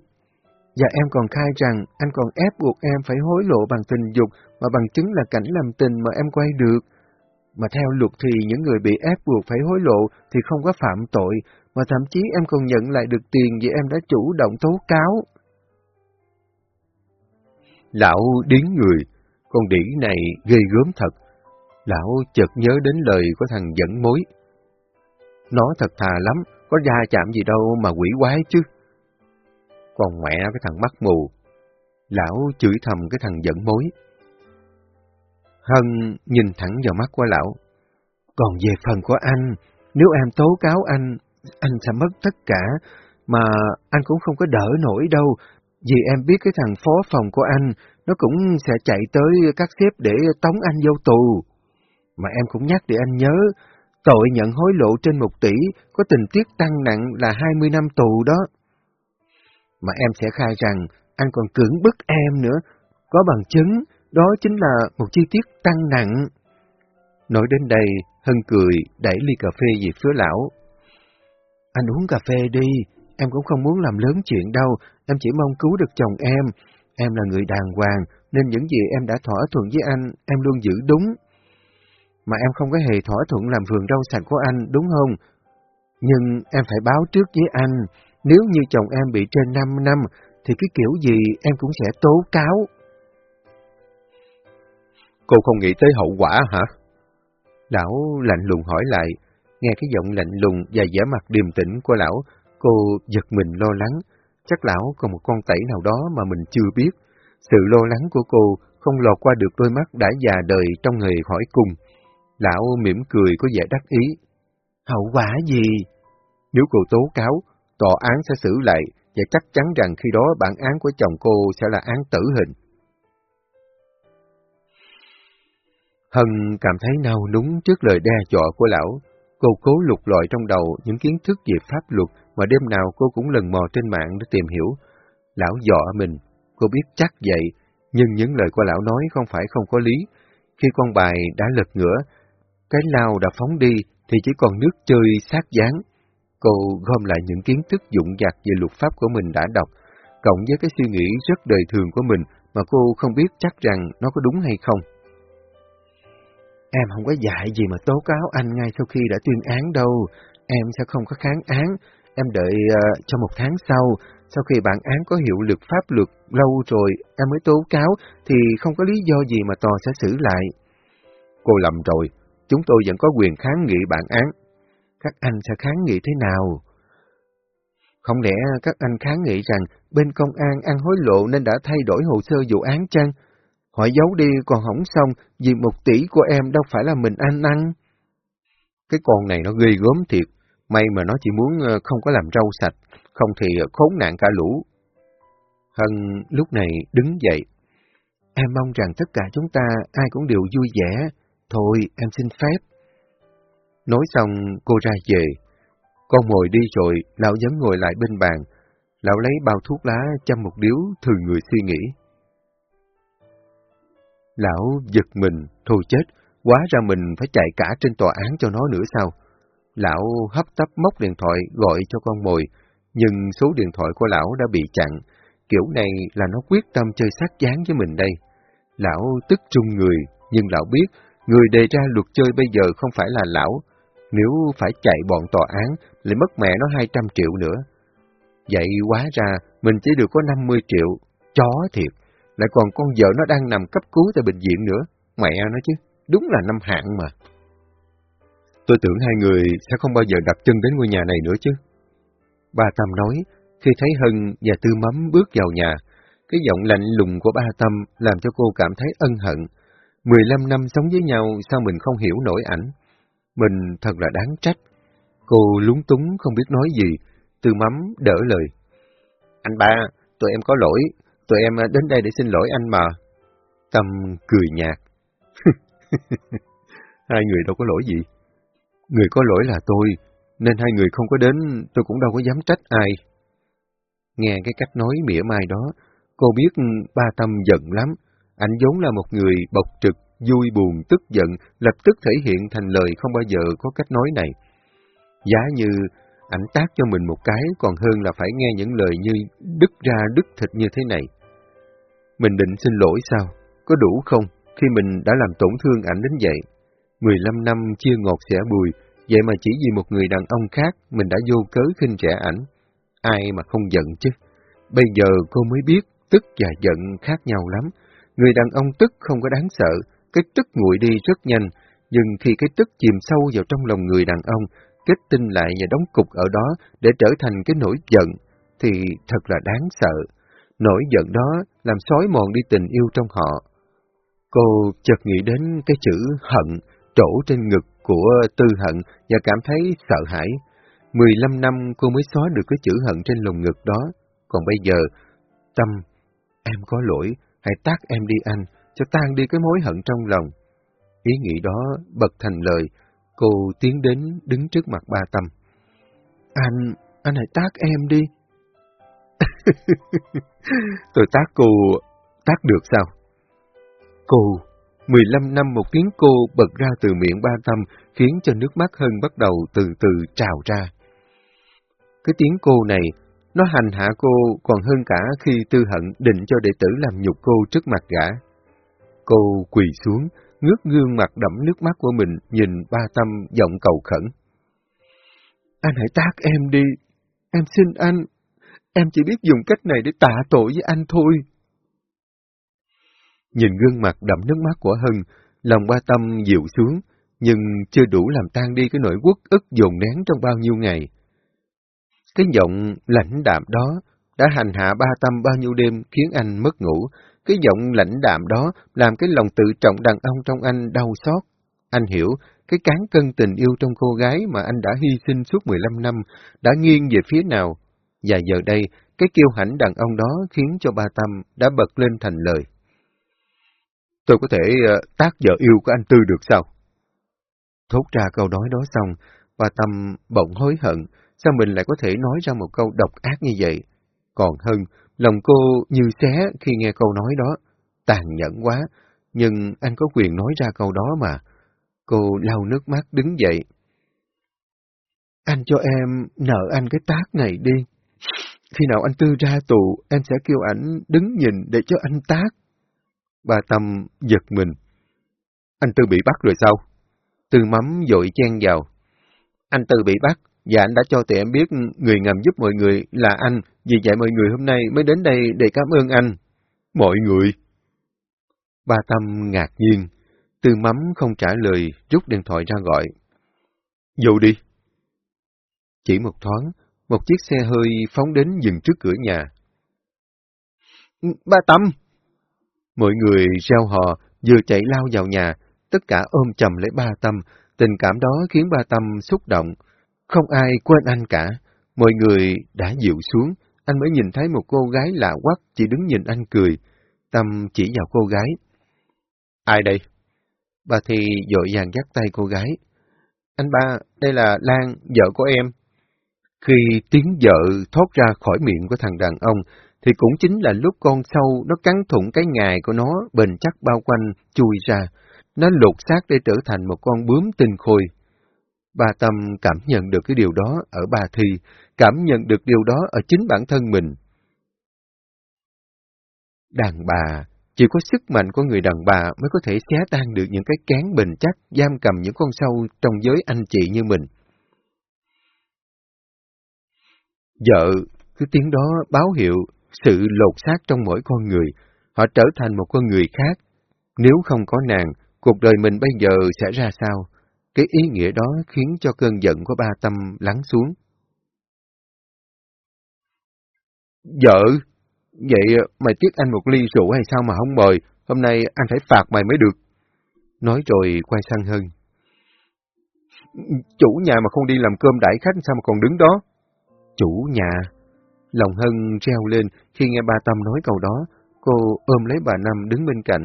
Và em còn khai rằng anh còn ép buộc em phải hối lộ bằng tình dục mà bằng chứng là cảnh làm tình mà em quay được. Mà theo luật thì những người bị ép buộc phải hối lộ thì không có phạm tội, mà thậm chí em còn nhận lại được tiền vì em đã chủ động tố cáo. Lão điến người, con đĩ này ghê gớm thật. Lão chợt nhớ đến lời của thằng dẫn mối. Nó thật thà lắm, có da chạm gì đâu mà quỷ quái chứ. Còn mẹ cái thằng mắt mù. Lão chửi thầm cái thằng dẫn mối. Hân nhìn thẳng vào mắt của lão. Còn về phần của anh, nếu em tố cáo anh, anh sẽ mất tất cả, mà anh cũng không có đỡ nổi đâu, vì em biết cái thằng phó phòng của anh, nó cũng sẽ chạy tới các xếp để tống anh vô tù. Mà em cũng nhắc để anh nhớ, tội nhận hối lộ trên một tỷ có tình tiết tăng nặng là 20 năm tù đó. Mà em sẽ khai rằng anh còn cưỡng bức em nữa, có bằng chứng, đó chính là một chi tiết tăng nặng. Nói đến đây, Hân cười, đẩy ly cà phê về phía lão. Anh uống cà phê đi, em cũng không muốn làm lớn chuyện đâu, em chỉ mong cứu được chồng em. Em là người đàng hoàng, nên những gì em đã thỏa thuận với anh, em luôn giữ đúng. Mà em không có hề thỏa thuận làm vườn rau sạch của anh, đúng không? Nhưng em phải báo trước với anh, nếu như chồng em bị trên 5 năm, thì cái kiểu gì em cũng sẽ tố cáo. Cô không nghĩ tới hậu quả hả? Lão lạnh lùng hỏi lại, nghe cái giọng lạnh lùng và vẻ mặt điềm tĩnh của lão, cô giật mình lo lắng. Chắc lão còn một con tẩy nào đó mà mình chưa biết. Sự lo lắng của cô không lọt qua được đôi mắt đã già đời trong người hỏi cùng. Lão mỉm cười có vẻ đắc ý. Hậu quả gì? Nếu cô tố cáo, tòa án sẽ xử lại và chắc chắn rằng khi đó bản án của chồng cô sẽ là án tử hình. Hân cảm thấy nao núng trước lời đe dọa của lão. Cô cố lục lọi trong đầu những kiến thức về pháp luật mà đêm nào cô cũng lần mò trên mạng để tìm hiểu. Lão dọa mình, cô biết chắc vậy, nhưng những lời của lão nói không phải không có lý. Khi con bài đã lật ngửa, cái lao đã phóng đi thì chỉ còn nước chơi sát dáng. Cô gom lại những kiến thức dụng dạc về luật pháp của mình đã đọc, cộng với cái suy nghĩ rất đời thường của mình mà cô không biết chắc rằng nó có đúng hay không. Em không có dạy gì mà tố cáo anh ngay sau khi đã tuyên án đâu. Em sẽ không có kháng án. Em đợi uh, cho một tháng sau, sau khi bản án có hiệu lực pháp luật lâu rồi, em mới tố cáo, thì không có lý do gì mà tòa sẽ xử lại. Cô lầm rồi, chúng tôi vẫn có quyền kháng nghị bản án. Các anh sẽ kháng nghị thế nào? Không lẽ các anh kháng nghị rằng bên công an ăn hối lộ nên đã thay đổi hồ sơ vụ án chăng? Họ giấu đi còn hỏng xong vì một tỷ của em đâu phải là mình ăn ăn. Cái con này nó ghê gớm thiệt, may mà nó chỉ muốn ờ, không có làm rau sạch, không thì ờ, khốn nạn cả lũ. Hân lúc này đứng dậy. Em mong rằng tất cả chúng ta ai cũng đều vui vẻ. Thôi, em xin phép. Nói xong, cô ra về. Con ngồi đi rồi, lão vẫn ngồi lại bên bàn. Lão lấy bao thuốc lá chăm một điếu thường người suy nghĩ. Lão giật mình, thôi chết, quá ra mình phải chạy cả trên tòa án cho nó nữa sao? Lão hấp tấp móc điện thoại gọi cho con mồi, nhưng số điện thoại của lão đã bị chặn. Kiểu này là nó quyết tâm chơi sát gián với mình đây. Lão tức trung người, nhưng lão biết, người đề ra luật chơi bây giờ không phải là lão. Nếu phải chạy bọn tòa án, lại mất mẹ nó 200 triệu nữa. Vậy quá ra, mình chỉ được có 50 triệu. Chó thiệt lại còn con vợ nó đang nằm cấp cứu tại bệnh viện nữa. Mẹ nó chứ, đúng là năm hạng mà. Tôi tưởng hai người sẽ không bao giờ đặt chân đến ngôi nhà này nữa chứ. Ba Tâm nói, khi thấy Hân và Tư Mắm bước vào nhà, cái giọng lạnh lùng của ba Tâm làm cho cô cảm thấy ân hận. 15 năm sống với nhau sao mình không hiểu nổi ảnh. Mình thật là đáng trách. Cô lúng túng không biết nói gì, Tư Mắm đỡ lời. Anh ba, tụi em có lỗi, tụi em đến đây để xin lỗi anh mà. Tâm cười nhạt. hai người đâu có lỗi gì. Người có lỗi là tôi, nên hai người không có đến, tôi cũng đâu có dám trách ai. Nghe cái cách nói mỉa mai đó, cô biết ba Tâm giận lắm. Anh vốn là một người bộc trực, vui buồn, tức giận, lập tức thể hiện thành lời không bao giờ có cách nói này. Giá như ảnh tác cho mình một cái còn hơn là phải nghe những lời như đứt ra đứt thịt như thế này. Mình định xin lỗi sao? Có đủ không? Khi mình đã làm tổn thương ảnh đến vậy. 15 năm chia ngọt sẻ bùi, vậy mà chỉ vì một người đàn ông khác mình đã vô cớ khinh trẻ ảnh. Ai mà không giận chứ? Bây giờ cô mới biết tức và giận khác nhau lắm. Người đàn ông tức không có đáng sợ, cái tức nguội đi rất nhanh, nhưng khi cái tức chìm sâu vào trong lòng người đàn ông, kết tinh lại và đóng cục ở đó để trở thành cái nỗi giận, thì thật là đáng sợ. Nỗi giận đó làm xói mòn đi tình yêu trong họ. Cô chợt nghĩ đến cái chữ hận trổ trên ngực của tư hận và cảm thấy sợ hãi. 15 năm cô mới xóa được cái chữ hận trên lồng ngực đó. Còn bây giờ, Tâm, em có lỗi, hãy tác em đi anh, cho tan đi cái mối hận trong lòng. Ý nghĩ đó bật thành lời, cô tiến đến đứng trước mặt ba Tâm. Anh, anh hãy tác em đi. Tôi tác cô, tác được sao? Cô, 15 năm một tiếng cô bật ra từ miệng ba tâm, khiến cho nước mắt Hân bắt đầu từ từ trào ra. Cái tiếng cô này, nó hành hạ cô còn hơn cả khi tư hận định cho đệ tử làm nhục cô trước mặt gã. Cô quỳ xuống, ngước gương mặt đẫm nước mắt của mình, nhìn ba tâm giọng cầu khẩn. Anh hãy tác em đi, em xin anh, Em chỉ biết dùng cách này để tạ tội với anh thôi. Nhìn gương mặt đậm nước mắt của Hân, lòng ba tâm dịu xuống, nhưng chưa đủ làm tan đi cái nỗi quốc ức dồn nén trong bao nhiêu ngày. Cái giọng lãnh đạm đó đã hành hạ ba tâm bao nhiêu đêm khiến anh mất ngủ. Cái giọng lãnh đạm đó làm cái lòng tự trọng đàn ông trong anh đau xót. Anh hiểu cái cán cân tình yêu trong cô gái mà anh đã hy sinh suốt 15 năm đã nghiêng về phía nào và giờ đây, cái kiêu hãnh đàn ông đó khiến cho ba Tâm đã bật lên thành lời. Tôi có thể uh, tác vợ yêu của anh Tư được sao? Thốt ra câu nói đó xong, bà Tâm bỗng hối hận, sao mình lại có thể nói ra một câu độc ác như vậy? Còn hơn, Lòng cô như xé khi nghe câu nói đó. Tàn nhẫn quá, nhưng anh có quyền nói ra câu đó mà. Cô lau nước mắt đứng dậy. Anh cho em nợ anh cái tác này đi. Khi nào anh Tư ra tù, em sẽ kêu ảnh đứng nhìn để cho anh tác. Ba Tâm giật mình. Anh Tư bị bắt rồi sao? Tư mắm dội chen vào. Anh Tư bị bắt, và anh đã cho tụi em biết người ngầm giúp mọi người là anh, vì vậy mọi người hôm nay mới đến đây để cảm ơn anh. Mọi người? Ba Tâm ngạc nhiên. Tư mắm không trả lời, rút điện thoại ra gọi. Vô đi. Chỉ một thoáng, một chiếc xe hơi phóng đến dừng trước cửa nhà. Ba Tâm! Mọi người reo hò, vừa chạy lao vào nhà, tất cả ôm chầm lấy ba Tâm. Tình cảm đó khiến ba Tâm xúc động. Không ai quên anh cả. Mọi người đã dịu xuống, anh mới nhìn thấy một cô gái lạ quắc chỉ đứng nhìn anh cười. Tâm chỉ vào cô gái. Ai đây? Bà thì dội vàng dắt tay cô gái. Anh ba, đây là Lan, vợ của em. Khi tiếng vợ thoát ra khỏi miệng của thằng đàn ông, thì cũng chính là lúc con sâu nó cắn thủng cái ngài của nó bền chắc bao quanh chui ra. Nó lột xác để trở thành một con bướm tinh khôi. Bà Tâm cảm nhận được cái điều đó ở bà Thi, cảm nhận được điều đó ở chính bản thân mình. Đàn bà, chỉ có sức mạnh của người đàn bà mới có thể xé tan được những cái cán bền chắc giam cầm những con sâu trong giới anh chị như mình. Vợ, cái tiếng đó báo hiệu sự lột xác trong mỗi con người, họ trở thành một con người khác. Nếu không có nàng, cuộc đời mình bây giờ sẽ ra sao? Cái ý nghĩa đó khiến cho cơn giận của ba Tâm lắng xuống. Vợ, vậy mày tiếc anh một ly rượu hay sao mà không mời? Hôm nay anh phải phạt mày mới được. Nói rồi quay sang Hân. Chủ nhà mà không đi làm cơm đãi khách sao mà còn đứng đó? Chủ nhà. Lòng Hân treo lên khi nghe bà Tâm nói câu đó. Cô ôm lấy bà Năm đứng bên cạnh.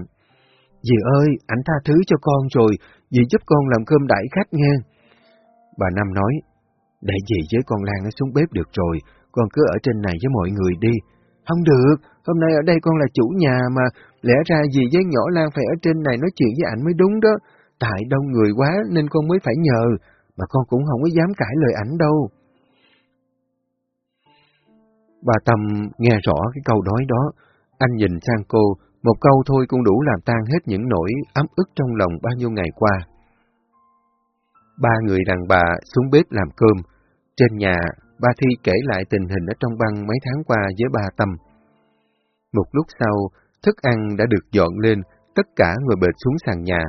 Dì ơi, ảnh tha thứ cho con rồi, dì giúp con làm cơm đãi khách nghe. Bà Năm nói, để dì với con Lan nó xuống bếp được rồi, con cứ ở trên này với mọi người đi. Không được, hôm nay ở đây con là chủ nhà mà, lẽ ra dì với nhỏ Lan phải ở trên này nói chuyện với ảnh mới đúng đó. Tại đông người quá nên con mới phải nhờ, mà con cũng không có dám cãi lời ảnh đâu. Bà Tâm nghe rõ cái câu nói đó, anh nhìn sang cô, một câu thôi cũng đủ làm tan hết những nỗi ấm ức trong lòng bao nhiêu ngày qua. Ba người đàn bà xuống bếp làm cơm. Trên nhà, ba Thi kể lại tình hình ở trong băng mấy tháng qua với ba Tâm. Một lúc sau, thức ăn đã được dọn lên, tất cả ngồi bệt xuống sàn nhà.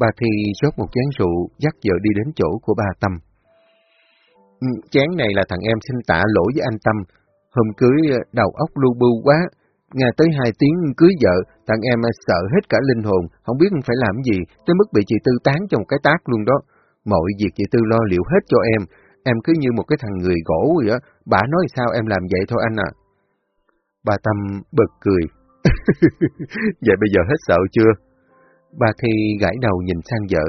Bà Thi rót một chén rượu, dắt vợ đi đến chỗ của ba Tâm. Ừ, chén này là thằng em xin tạ lỗi với anh Tâm. Hôm cưới ờ, đầu óc lu bu quá, Nghe tới hai tiếng cưới vợ, thằng em ờ, sợ hết cả linh hồn, không biết phải làm gì, tới mức bị chị Tư tán trong cái tác luôn đó. Mọi việc chị Tư lo liệu hết cho em, em cứ như một cái thằng người gỗ vậy á, bà nói sao em làm vậy thôi anh à. Bà Tâm bật cười. vậy bây giờ hết sợ chưa? Bà Thi gãi đầu nhìn sang vợ.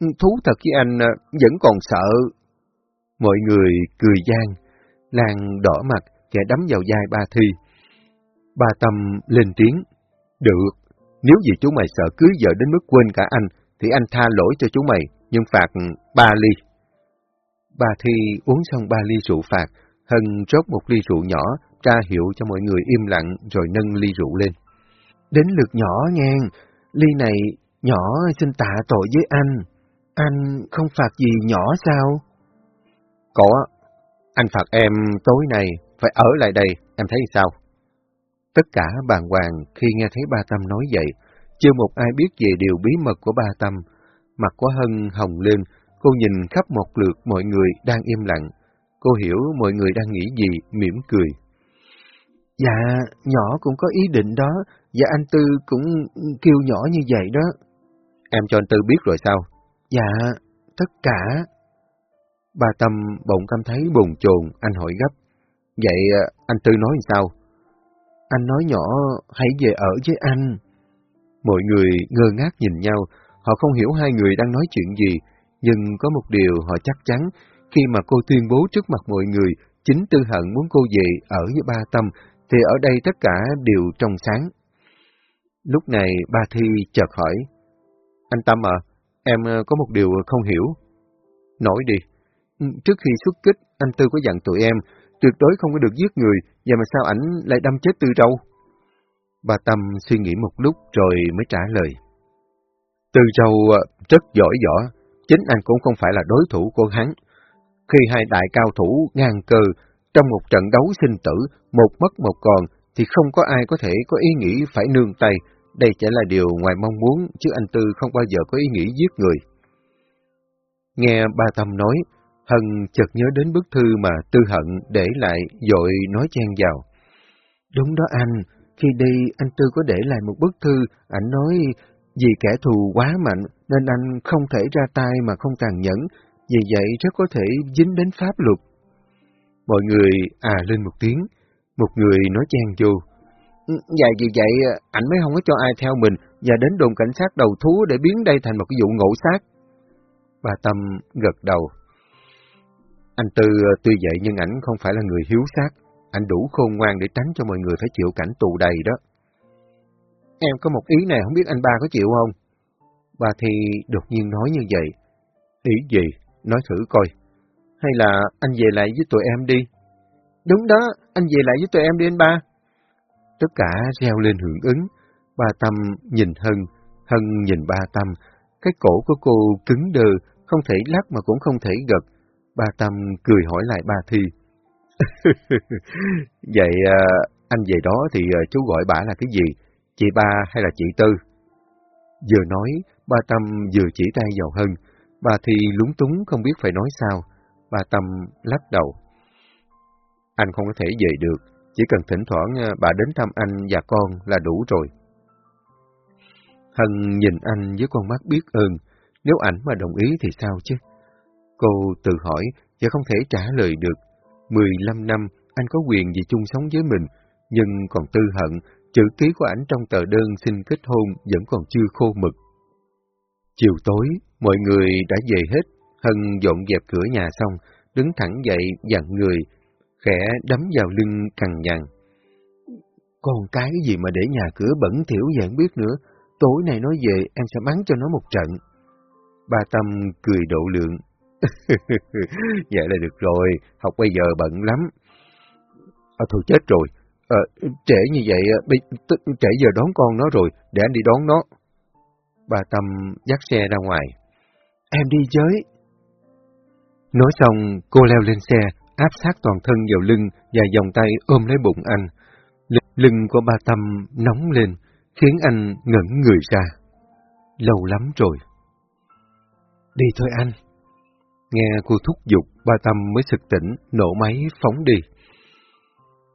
Ừ, thú thật với anh, ờ, vẫn còn sợ. Mọi người cười gian, Lan đỏ mặt, kẻ đấm vào vai ba Thi. Ba Tâm lên tiếng. Được, nếu vì chú mày sợ cưới vợ đến mức quên cả anh, thì anh tha lỗi cho chú mày, nhưng phạt ba ly. Bà Thi uống xong ba ly rượu phạt, Hân rót một ly rượu nhỏ, tra hiệu cho mọi người im lặng rồi nâng ly rượu lên. Đến lượt nhỏ nghe, ly này nhỏ xin tạ tội với anh. Anh không phạt gì nhỏ sao? Có, anh phạt em tối nay phải ở lại đây, em thấy sao? Tất cả bàn hoàng khi nghe thấy ba Tâm nói vậy, chưa một ai biết về điều bí mật của ba Tâm. Mặt của Hân hồng lên, cô nhìn khắp một lượt mọi người đang im lặng. Cô hiểu mọi người đang nghĩ gì, mỉm cười. Dạ, nhỏ cũng có ý định đó, và anh Tư cũng kêu nhỏ như vậy đó. Em cho anh Tư biết rồi sao? Dạ, tất cả. Ba Tâm bỗng cảm thấy bồn chồn, anh hỏi gấp. Vậy à, anh Tư nói sao? Anh nói nhỏ, hãy về ở với anh. Mọi người ngơ ngác nhìn nhau, họ không hiểu hai người đang nói chuyện gì, nhưng có một điều họ chắc chắn, khi mà cô tuyên bố trước mặt mọi người, chính Tư Hận muốn cô về ở với ba Tâm, thì ở đây tất cả đều trong sáng. Lúc này ba Thi chợt hỏi, Anh Tâm à, em à, có một điều không hiểu. Nói đi. Trước khi xuất kích, anh Tư có dặn tụi em, tuyệt đối không có được giết người, và mà sao ảnh lại đâm chết Tư Râu? Bà Tâm suy nghĩ một lúc rồi mới trả lời. Tư Râu à, rất giỏi võ, chính anh cũng không phải là đối thủ của hắn. Khi hai đại cao thủ ngang cơ, trong một trận đấu sinh tử, một mất một còn, thì không có ai có thể có ý nghĩ phải nương tay. Đây chỉ là điều ngoài mong muốn, chứ anh Tư không bao giờ có ý nghĩ giết người. Nghe ba Tâm nói, Hân chợt nhớ đến bức thư mà Tư Hận để lại dội nói chen vào. Đúng đó anh, khi đi anh Tư có để lại một bức thư, anh nói vì kẻ thù quá mạnh nên anh không thể ra tay mà không tàn nhẫn, vì vậy rất có thể dính đến pháp luật. Mọi người à lên một tiếng, một người nói chen vô. Ừ, dạ vì vậy anh mới không có cho ai theo mình và đến đồn cảnh sát đầu thú để biến đây thành một cái vụ ngộ sát. Bà Tâm gật đầu. Anh Tư ờ, tuy vậy nhưng ảnh không phải là người hiếu sát. Anh đủ khôn ngoan để tránh cho mọi người phải chịu cảnh tù đầy đó. Em có một ý này không biết anh ba có chịu không? Bà thì đột nhiên nói như vậy. Ý gì? Nói thử coi. Hay là anh về lại với tụi em đi? Đúng đó, anh về lại với tụi em đi anh ba. Tất cả reo lên hưởng ứng. Ba Tâm nhìn Hân, Hân nhìn ba Tâm. Cái cổ của cô cứng đờ, không thể lắc mà cũng không thể gật. Ba Tâm cười hỏi lại ba Thi. Vậy à, anh về đó thì à, chú gọi bà là cái gì? Chị ba hay là chị Tư? Vừa nói, ba Tâm vừa chỉ tay vào Hân. Bà Thi lúng túng không biết phải nói sao. Ba Tâm lắc đầu. Anh không có thể về được, chỉ cần thỉnh thoảng bà đến thăm anh và con là đủ rồi. Hân nhìn anh với con mắt biết ơn, nếu ảnh mà đồng ý thì sao chứ? Cô tự hỏi, và không thể trả lời được. 15 năm, anh có quyền gì chung sống với mình, nhưng còn tư hận, chữ ký của ảnh trong tờ đơn xin kết hôn vẫn còn chưa khô mực. Chiều tối, mọi người đã về hết, Hân dọn dẹp cửa nhà xong, đứng thẳng dậy dặn người, khẽ đấm vào lưng cằn nhằn. Còn cái gì mà để nhà cửa bẩn thiểu vậy biết nữa, tối nay nói về em sẽ mắng cho nó một trận. Ba Tâm cười độ lượng. vậy là được rồi, học bây giờ bận lắm. À, thôi chết rồi, à, trễ như vậy, à, trễ giờ đón con nó rồi, để anh đi đón nó. bà Tâm dắt xe ra ngoài. Em đi với. Nói xong, cô leo lên xe, áp sát toàn thân vào lưng và vòng tay ôm lấy bụng anh. Lưng của ba Tâm nóng lên, khiến anh ngẩn người ra. Lâu lắm rồi. Đi thôi anh. Nghe cô thúc giục, ba Tâm mới sực tỉnh, nổ máy phóng đi.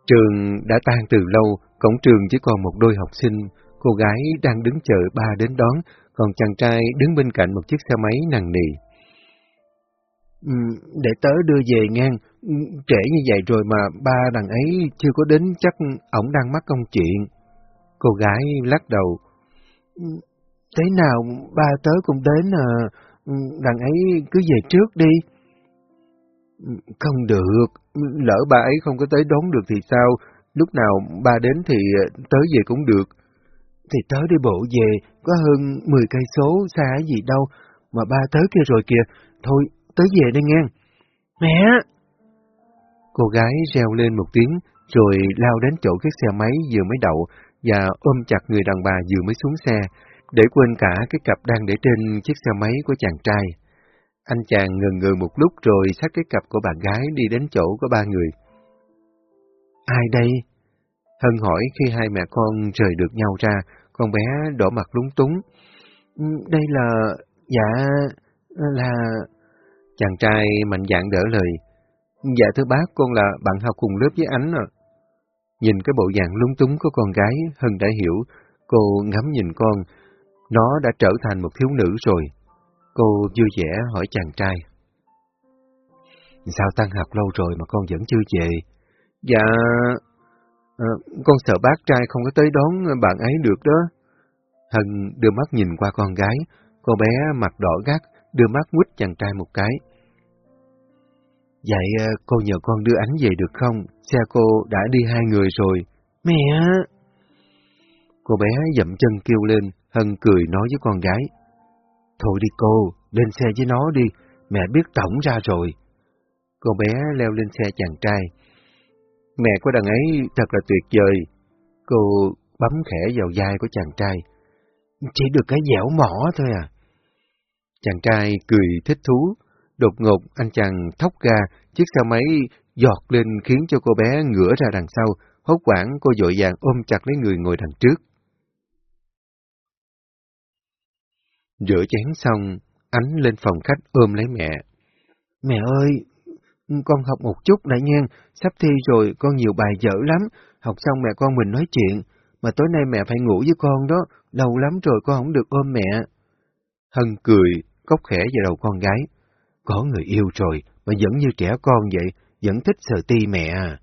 Trường đã tan từ lâu, cổng trường chỉ còn một đôi học sinh, cô gái đang đứng chờ ba đến đón, còn chàng trai đứng bên cạnh một chiếc xe máy nằng nì. Ừ, để tớ đưa về ngang, trễ như vậy rồi mà ba đằng ấy chưa có đến chắc ổng đang mắc công chuyện. Cô gái lắc đầu. Thế nào ba tớ cũng đến à, đằng ấy cứ về trước đi. Không được, lỡ ba ấy không có tới đón được thì sao, lúc nào ba đến thì tới về cũng được. Thì tớ đi bộ về, có hơn 10 cây số xa gì đâu, mà ba tới kia rồi kìa, thôi tới về đây nghe. Mẹ! Cô gái reo lên một tiếng, rồi lao đến chỗ chiếc xe máy vừa mới đậu và ôm chặt người đàn bà vừa mới xuống xe, để quên cả cái cặp đang để trên chiếc xe máy của chàng trai. Anh chàng ngần ngừ một lúc rồi xách cái cặp của bạn gái đi đến chỗ của ba người. Ai đây? Hân hỏi khi hai mẹ con rời được nhau ra, con bé đỏ mặt lúng túng. Đây là... dạ... là... Chàng trai mạnh dạn đỡ lời. Dạ thưa bác, con là bạn học cùng lớp với ánh à. Nhìn cái bộ dạng lúng túng của con gái, Hân đã hiểu, cô ngắm nhìn con, nó đã trở thành một thiếu nữ rồi. Cô vui vẻ hỏi chàng trai. Sao tăng học lâu rồi mà con vẫn chưa về? Dạ, à, con sợ bác trai không có tới đón bạn ấy được đó. Hân đưa mắt nhìn qua con gái, cô bé mặt đỏ gắt, đưa mắt quýt chàng trai một cái. Vậy ờ, cô nhờ con đưa ánh về được không? Xe cô đã đi hai người rồi, Mẹ! Cô bé dậm chân kêu lên, Hân cười nói với con gái. Thôi đi cô, lên xe với nó đi, mẹ biết tổng ra rồi. Cô bé leo lên xe chàng trai. Mẹ của đằng ấy thật là tuyệt vời. Cô bấm khẽ vào vai của chàng trai. Chỉ được cái dẻo mỏ thôi à. Chàng trai cười thích thú. Đột ngột anh chàng thóc ra, chiếc xe máy giọt lên khiến cho cô bé ngửa ra đằng sau. Hốt quảng cô dội vàng ôm chặt lấy người ngồi đằng trước. Rửa chén xong, ánh lên phòng khách ôm lấy mẹ. Mẹ ơi, con học một chút đã nha, sắp thi rồi, con nhiều bài dở lắm, học xong mẹ con mình nói chuyện, mà tối nay mẹ phải ngủ với con đó, lâu lắm rồi con không được ôm mẹ. Hân cười, cốc khẽ vào đầu con gái. Có người yêu rồi, mà vẫn như trẻ con vậy, vẫn thích sờ ti mẹ à.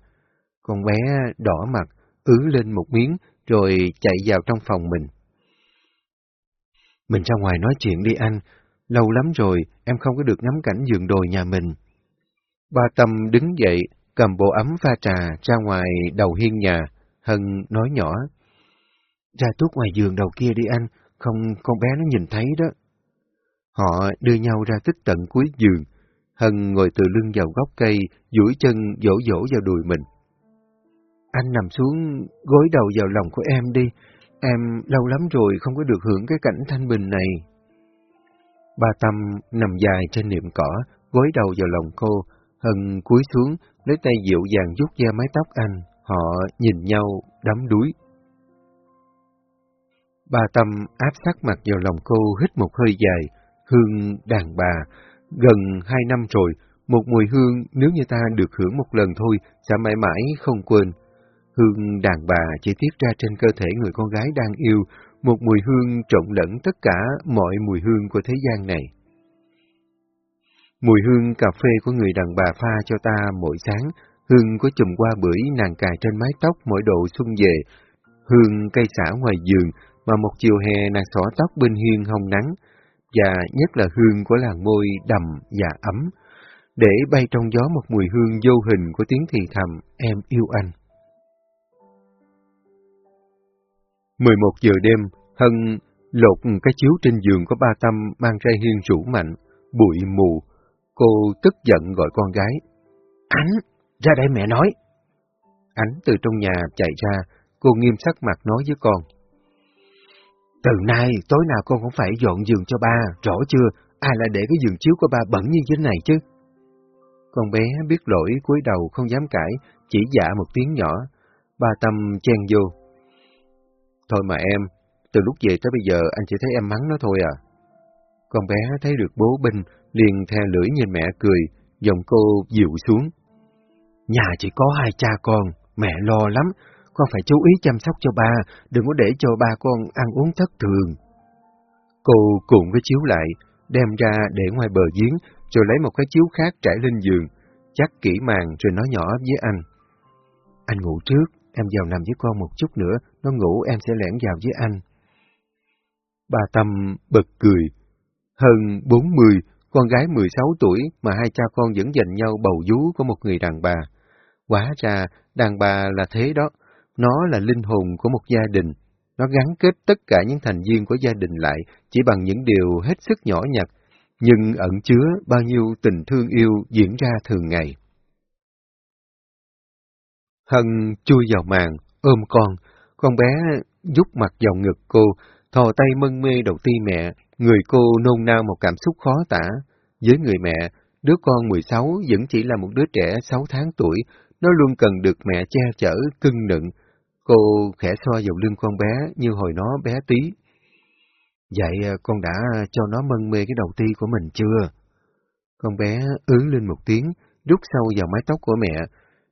Con bé đỏ mặt, ứ lên một miếng, rồi chạy vào trong phòng mình. Mình ra ngoài nói chuyện đi anh, lâu lắm rồi em không có được ngắm cảnh giường đồi nhà mình. Ba Tâm đứng dậy, cầm bộ ấm pha trà ra ngoài đầu hiên nhà, Hân nói nhỏ. Ra tuốt ngoài giường đầu kia đi anh, không con bé nó nhìn thấy đó. Họ đưa nhau ra tích tận cuối giường, Hân ngồi từ lưng vào gốc cây, duỗi chân dỗ dỗ vào đùi mình. Anh nằm xuống, gối đầu vào lòng của em đi, em lâu lắm rồi không có được hưởng cái cảnh thanh bình này. Ba Tâm nằm dài trên niệm cỏ, gối đầu vào lòng cô, Hân cúi xuống, lấy tay dịu dàng rút ra mái tóc anh, họ nhìn nhau, đắm đuối. Ba Tâm áp sát mặt vào lòng cô, hít một hơi dài, hương đàn bà. Gần hai năm rồi, một mùi hương nếu như ta được hưởng một lần thôi, sẽ mãi mãi không quên. Hương đàn bà chỉ tiết ra trên cơ thể người con gái đang yêu, một mùi hương trộn lẫn tất cả mọi mùi hương của thế gian này. Mùi hương cà phê của người đàn bà pha cho ta mỗi sáng, hương của chùm qua bưởi nàng cài trên mái tóc mỗi độ xuân về, hương cây xả ngoài giường mà một chiều hè nàng xỏ tóc bên hiên hồng nắng, và nhất là hương của làn môi đầm và ấm, để bay trong gió một mùi hương vô hình của tiếng thì thầm, em yêu anh. 11 giờ đêm, Hân lột cái chiếu trên giường của ba Tâm mang ra hiên rủ mạnh, bụi mù. Cô tức giận gọi con gái. Ánh, ra đây mẹ nói. Ánh từ trong nhà chạy ra, cô nghiêm sắc mặt nói với con. Từ nay, tối nào con cũng phải dọn giường cho ba, rõ chưa? Ai lại để cái giường chiếu của ba bẩn như thế này chứ? Con bé biết lỗi cúi đầu không dám cãi, chỉ dạ một tiếng nhỏ. Ba Tâm chen vô. Thôi mà em, từ lúc về tới bây giờ anh chỉ thấy em mắng nó thôi à. Con bé thấy được bố binh, liền the lưỡi nhìn mẹ cười, giọng cô dịu xuống. Nhà chỉ có hai cha con, mẹ lo lắm, con phải chú ý chăm sóc cho ba, đừng có để cho ba con ăn uống thất thường. Cô cuộn cái chiếu lại, đem ra để ngoài bờ giếng, rồi lấy một cái chiếu khác trải lên giường, chắc kỹ màn rồi nói nhỏ với anh. Anh ngủ trước, em vào nằm với con một chút nữa, nó ngủ em sẽ lẻn vào với anh. Bà Tâm bật cười. Hơn bốn mươi, con gái mười sáu tuổi mà hai cha con vẫn dành nhau bầu vú của một người đàn bà. Quá ra, đàn bà là thế đó, nó là linh hồn của một gia đình. Nó gắn kết tất cả những thành viên của gia đình lại chỉ bằng những điều hết sức nhỏ nhặt, nhưng ẩn chứa bao nhiêu tình thương yêu diễn ra thường ngày. Hân chui vào màn, ôm con, con bé giúp mặt vào ngực cô, thò tay mân mê đầu ti mẹ, người cô nôn nao một cảm xúc khó tả. Với người mẹ, đứa con 16 vẫn chỉ là một đứa trẻ 6 tháng tuổi, nó luôn cần được mẹ che chở, cưng nựng. Cô khẽ xoa vào lưng con bé như hồi nó bé tí. Vậy à, con đã cho nó mân mê cái đầu ti của mình chưa? Con bé ứ lên một tiếng, rút sâu vào mái tóc của mẹ,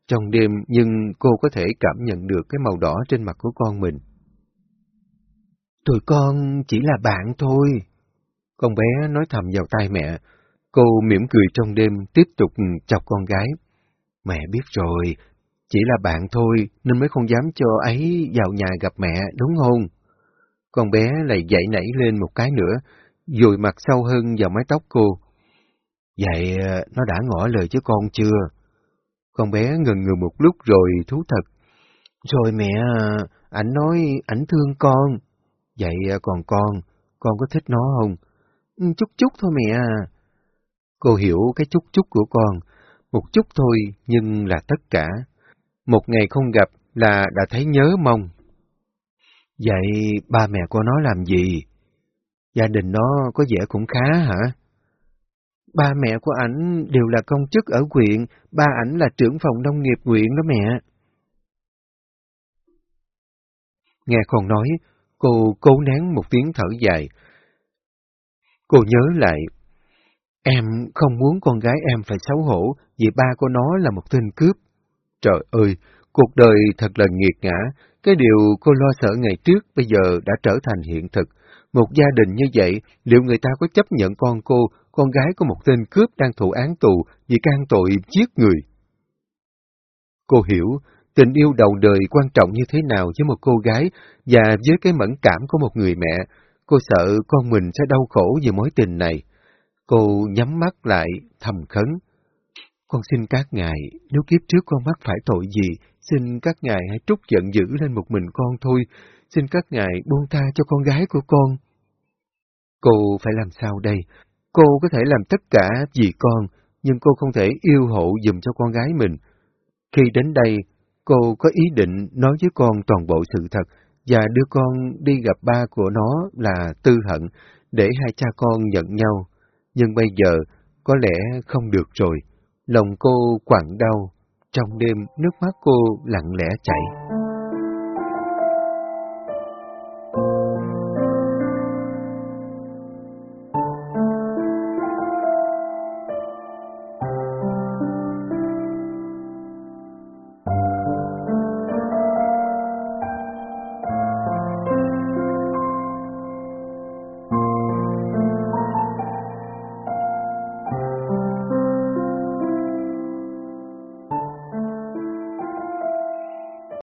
trong đêm nhưng cô có thể cảm nhận được cái màu đỏ trên mặt của con mình. Tụi con chỉ là bạn thôi. Con bé nói thầm vào tai mẹ. Cô mỉm cười trong đêm tiếp tục chọc con gái. Mẹ biết rồi, chỉ là bạn thôi nên mới không dám cho ấy vào nhà gặp mẹ, đúng không? Con bé lại dậy nảy lên một cái nữa, dùi mặt sâu hơn vào mái tóc cô. Vậy ờ, nó đã ngỏ lời với con chưa? Con bé ngần ngừ một lúc rồi thú thật. Rồi mẹ, ảnh nói ảnh thương con. Vậy còn con, con có thích nó không? Ừ, chút chút thôi mẹ à. Cô hiểu cái chút chút của con, một chút thôi nhưng là tất cả. Một ngày không gặp là đã thấy nhớ mong. Vậy ba mẹ của nó làm gì? Gia đình nó có vẻ cũng khá hả? Ba mẹ của ảnh đều là công chức ở huyện, ba ảnh là trưởng phòng nông nghiệp huyện đó mẹ. Nghe con nói, cô cố nén một tiếng thở dài. Cô nhớ lại, em không muốn con gái em phải xấu hổ vì ba của nó là một tên cướp. Trời ơi, cuộc đời thật là nghiệt ngã, cái điều cô lo sợ ngày trước bây giờ đã trở thành hiện thực. Một gia đình như vậy, liệu người ta có chấp nhận con cô, con gái của một tên cướp đang thụ án tù vì can tội giết người? Cô hiểu, tình yêu đầu đời quan trọng như thế nào với một cô gái và với cái mẫn cảm của một người mẹ. Cô sợ con mình sẽ đau khổ vì mối tình này. Cô nhắm mắt lại, thầm khấn. Con xin các ngài, nếu kiếp trước con mắc phải tội gì, xin các ngài hãy trút giận dữ lên một mình con thôi. Xin các ngài buông tha cho con gái của con. Cô phải làm sao đây? Cô có thể làm tất cả vì con, nhưng cô không thể yêu hộ dùm cho con gái mình. Khi đến đây, cô có ý định nói với con toàn bộ sự thật và đưa con đi gặp ba của nó là Tư Hận để hai cha con nhận nhau. Nhưng bây giờ, có lẽ không được rồi. Lòng cô quặn đau. Trong đêm, nước mắt cô lặng lẽ chảy.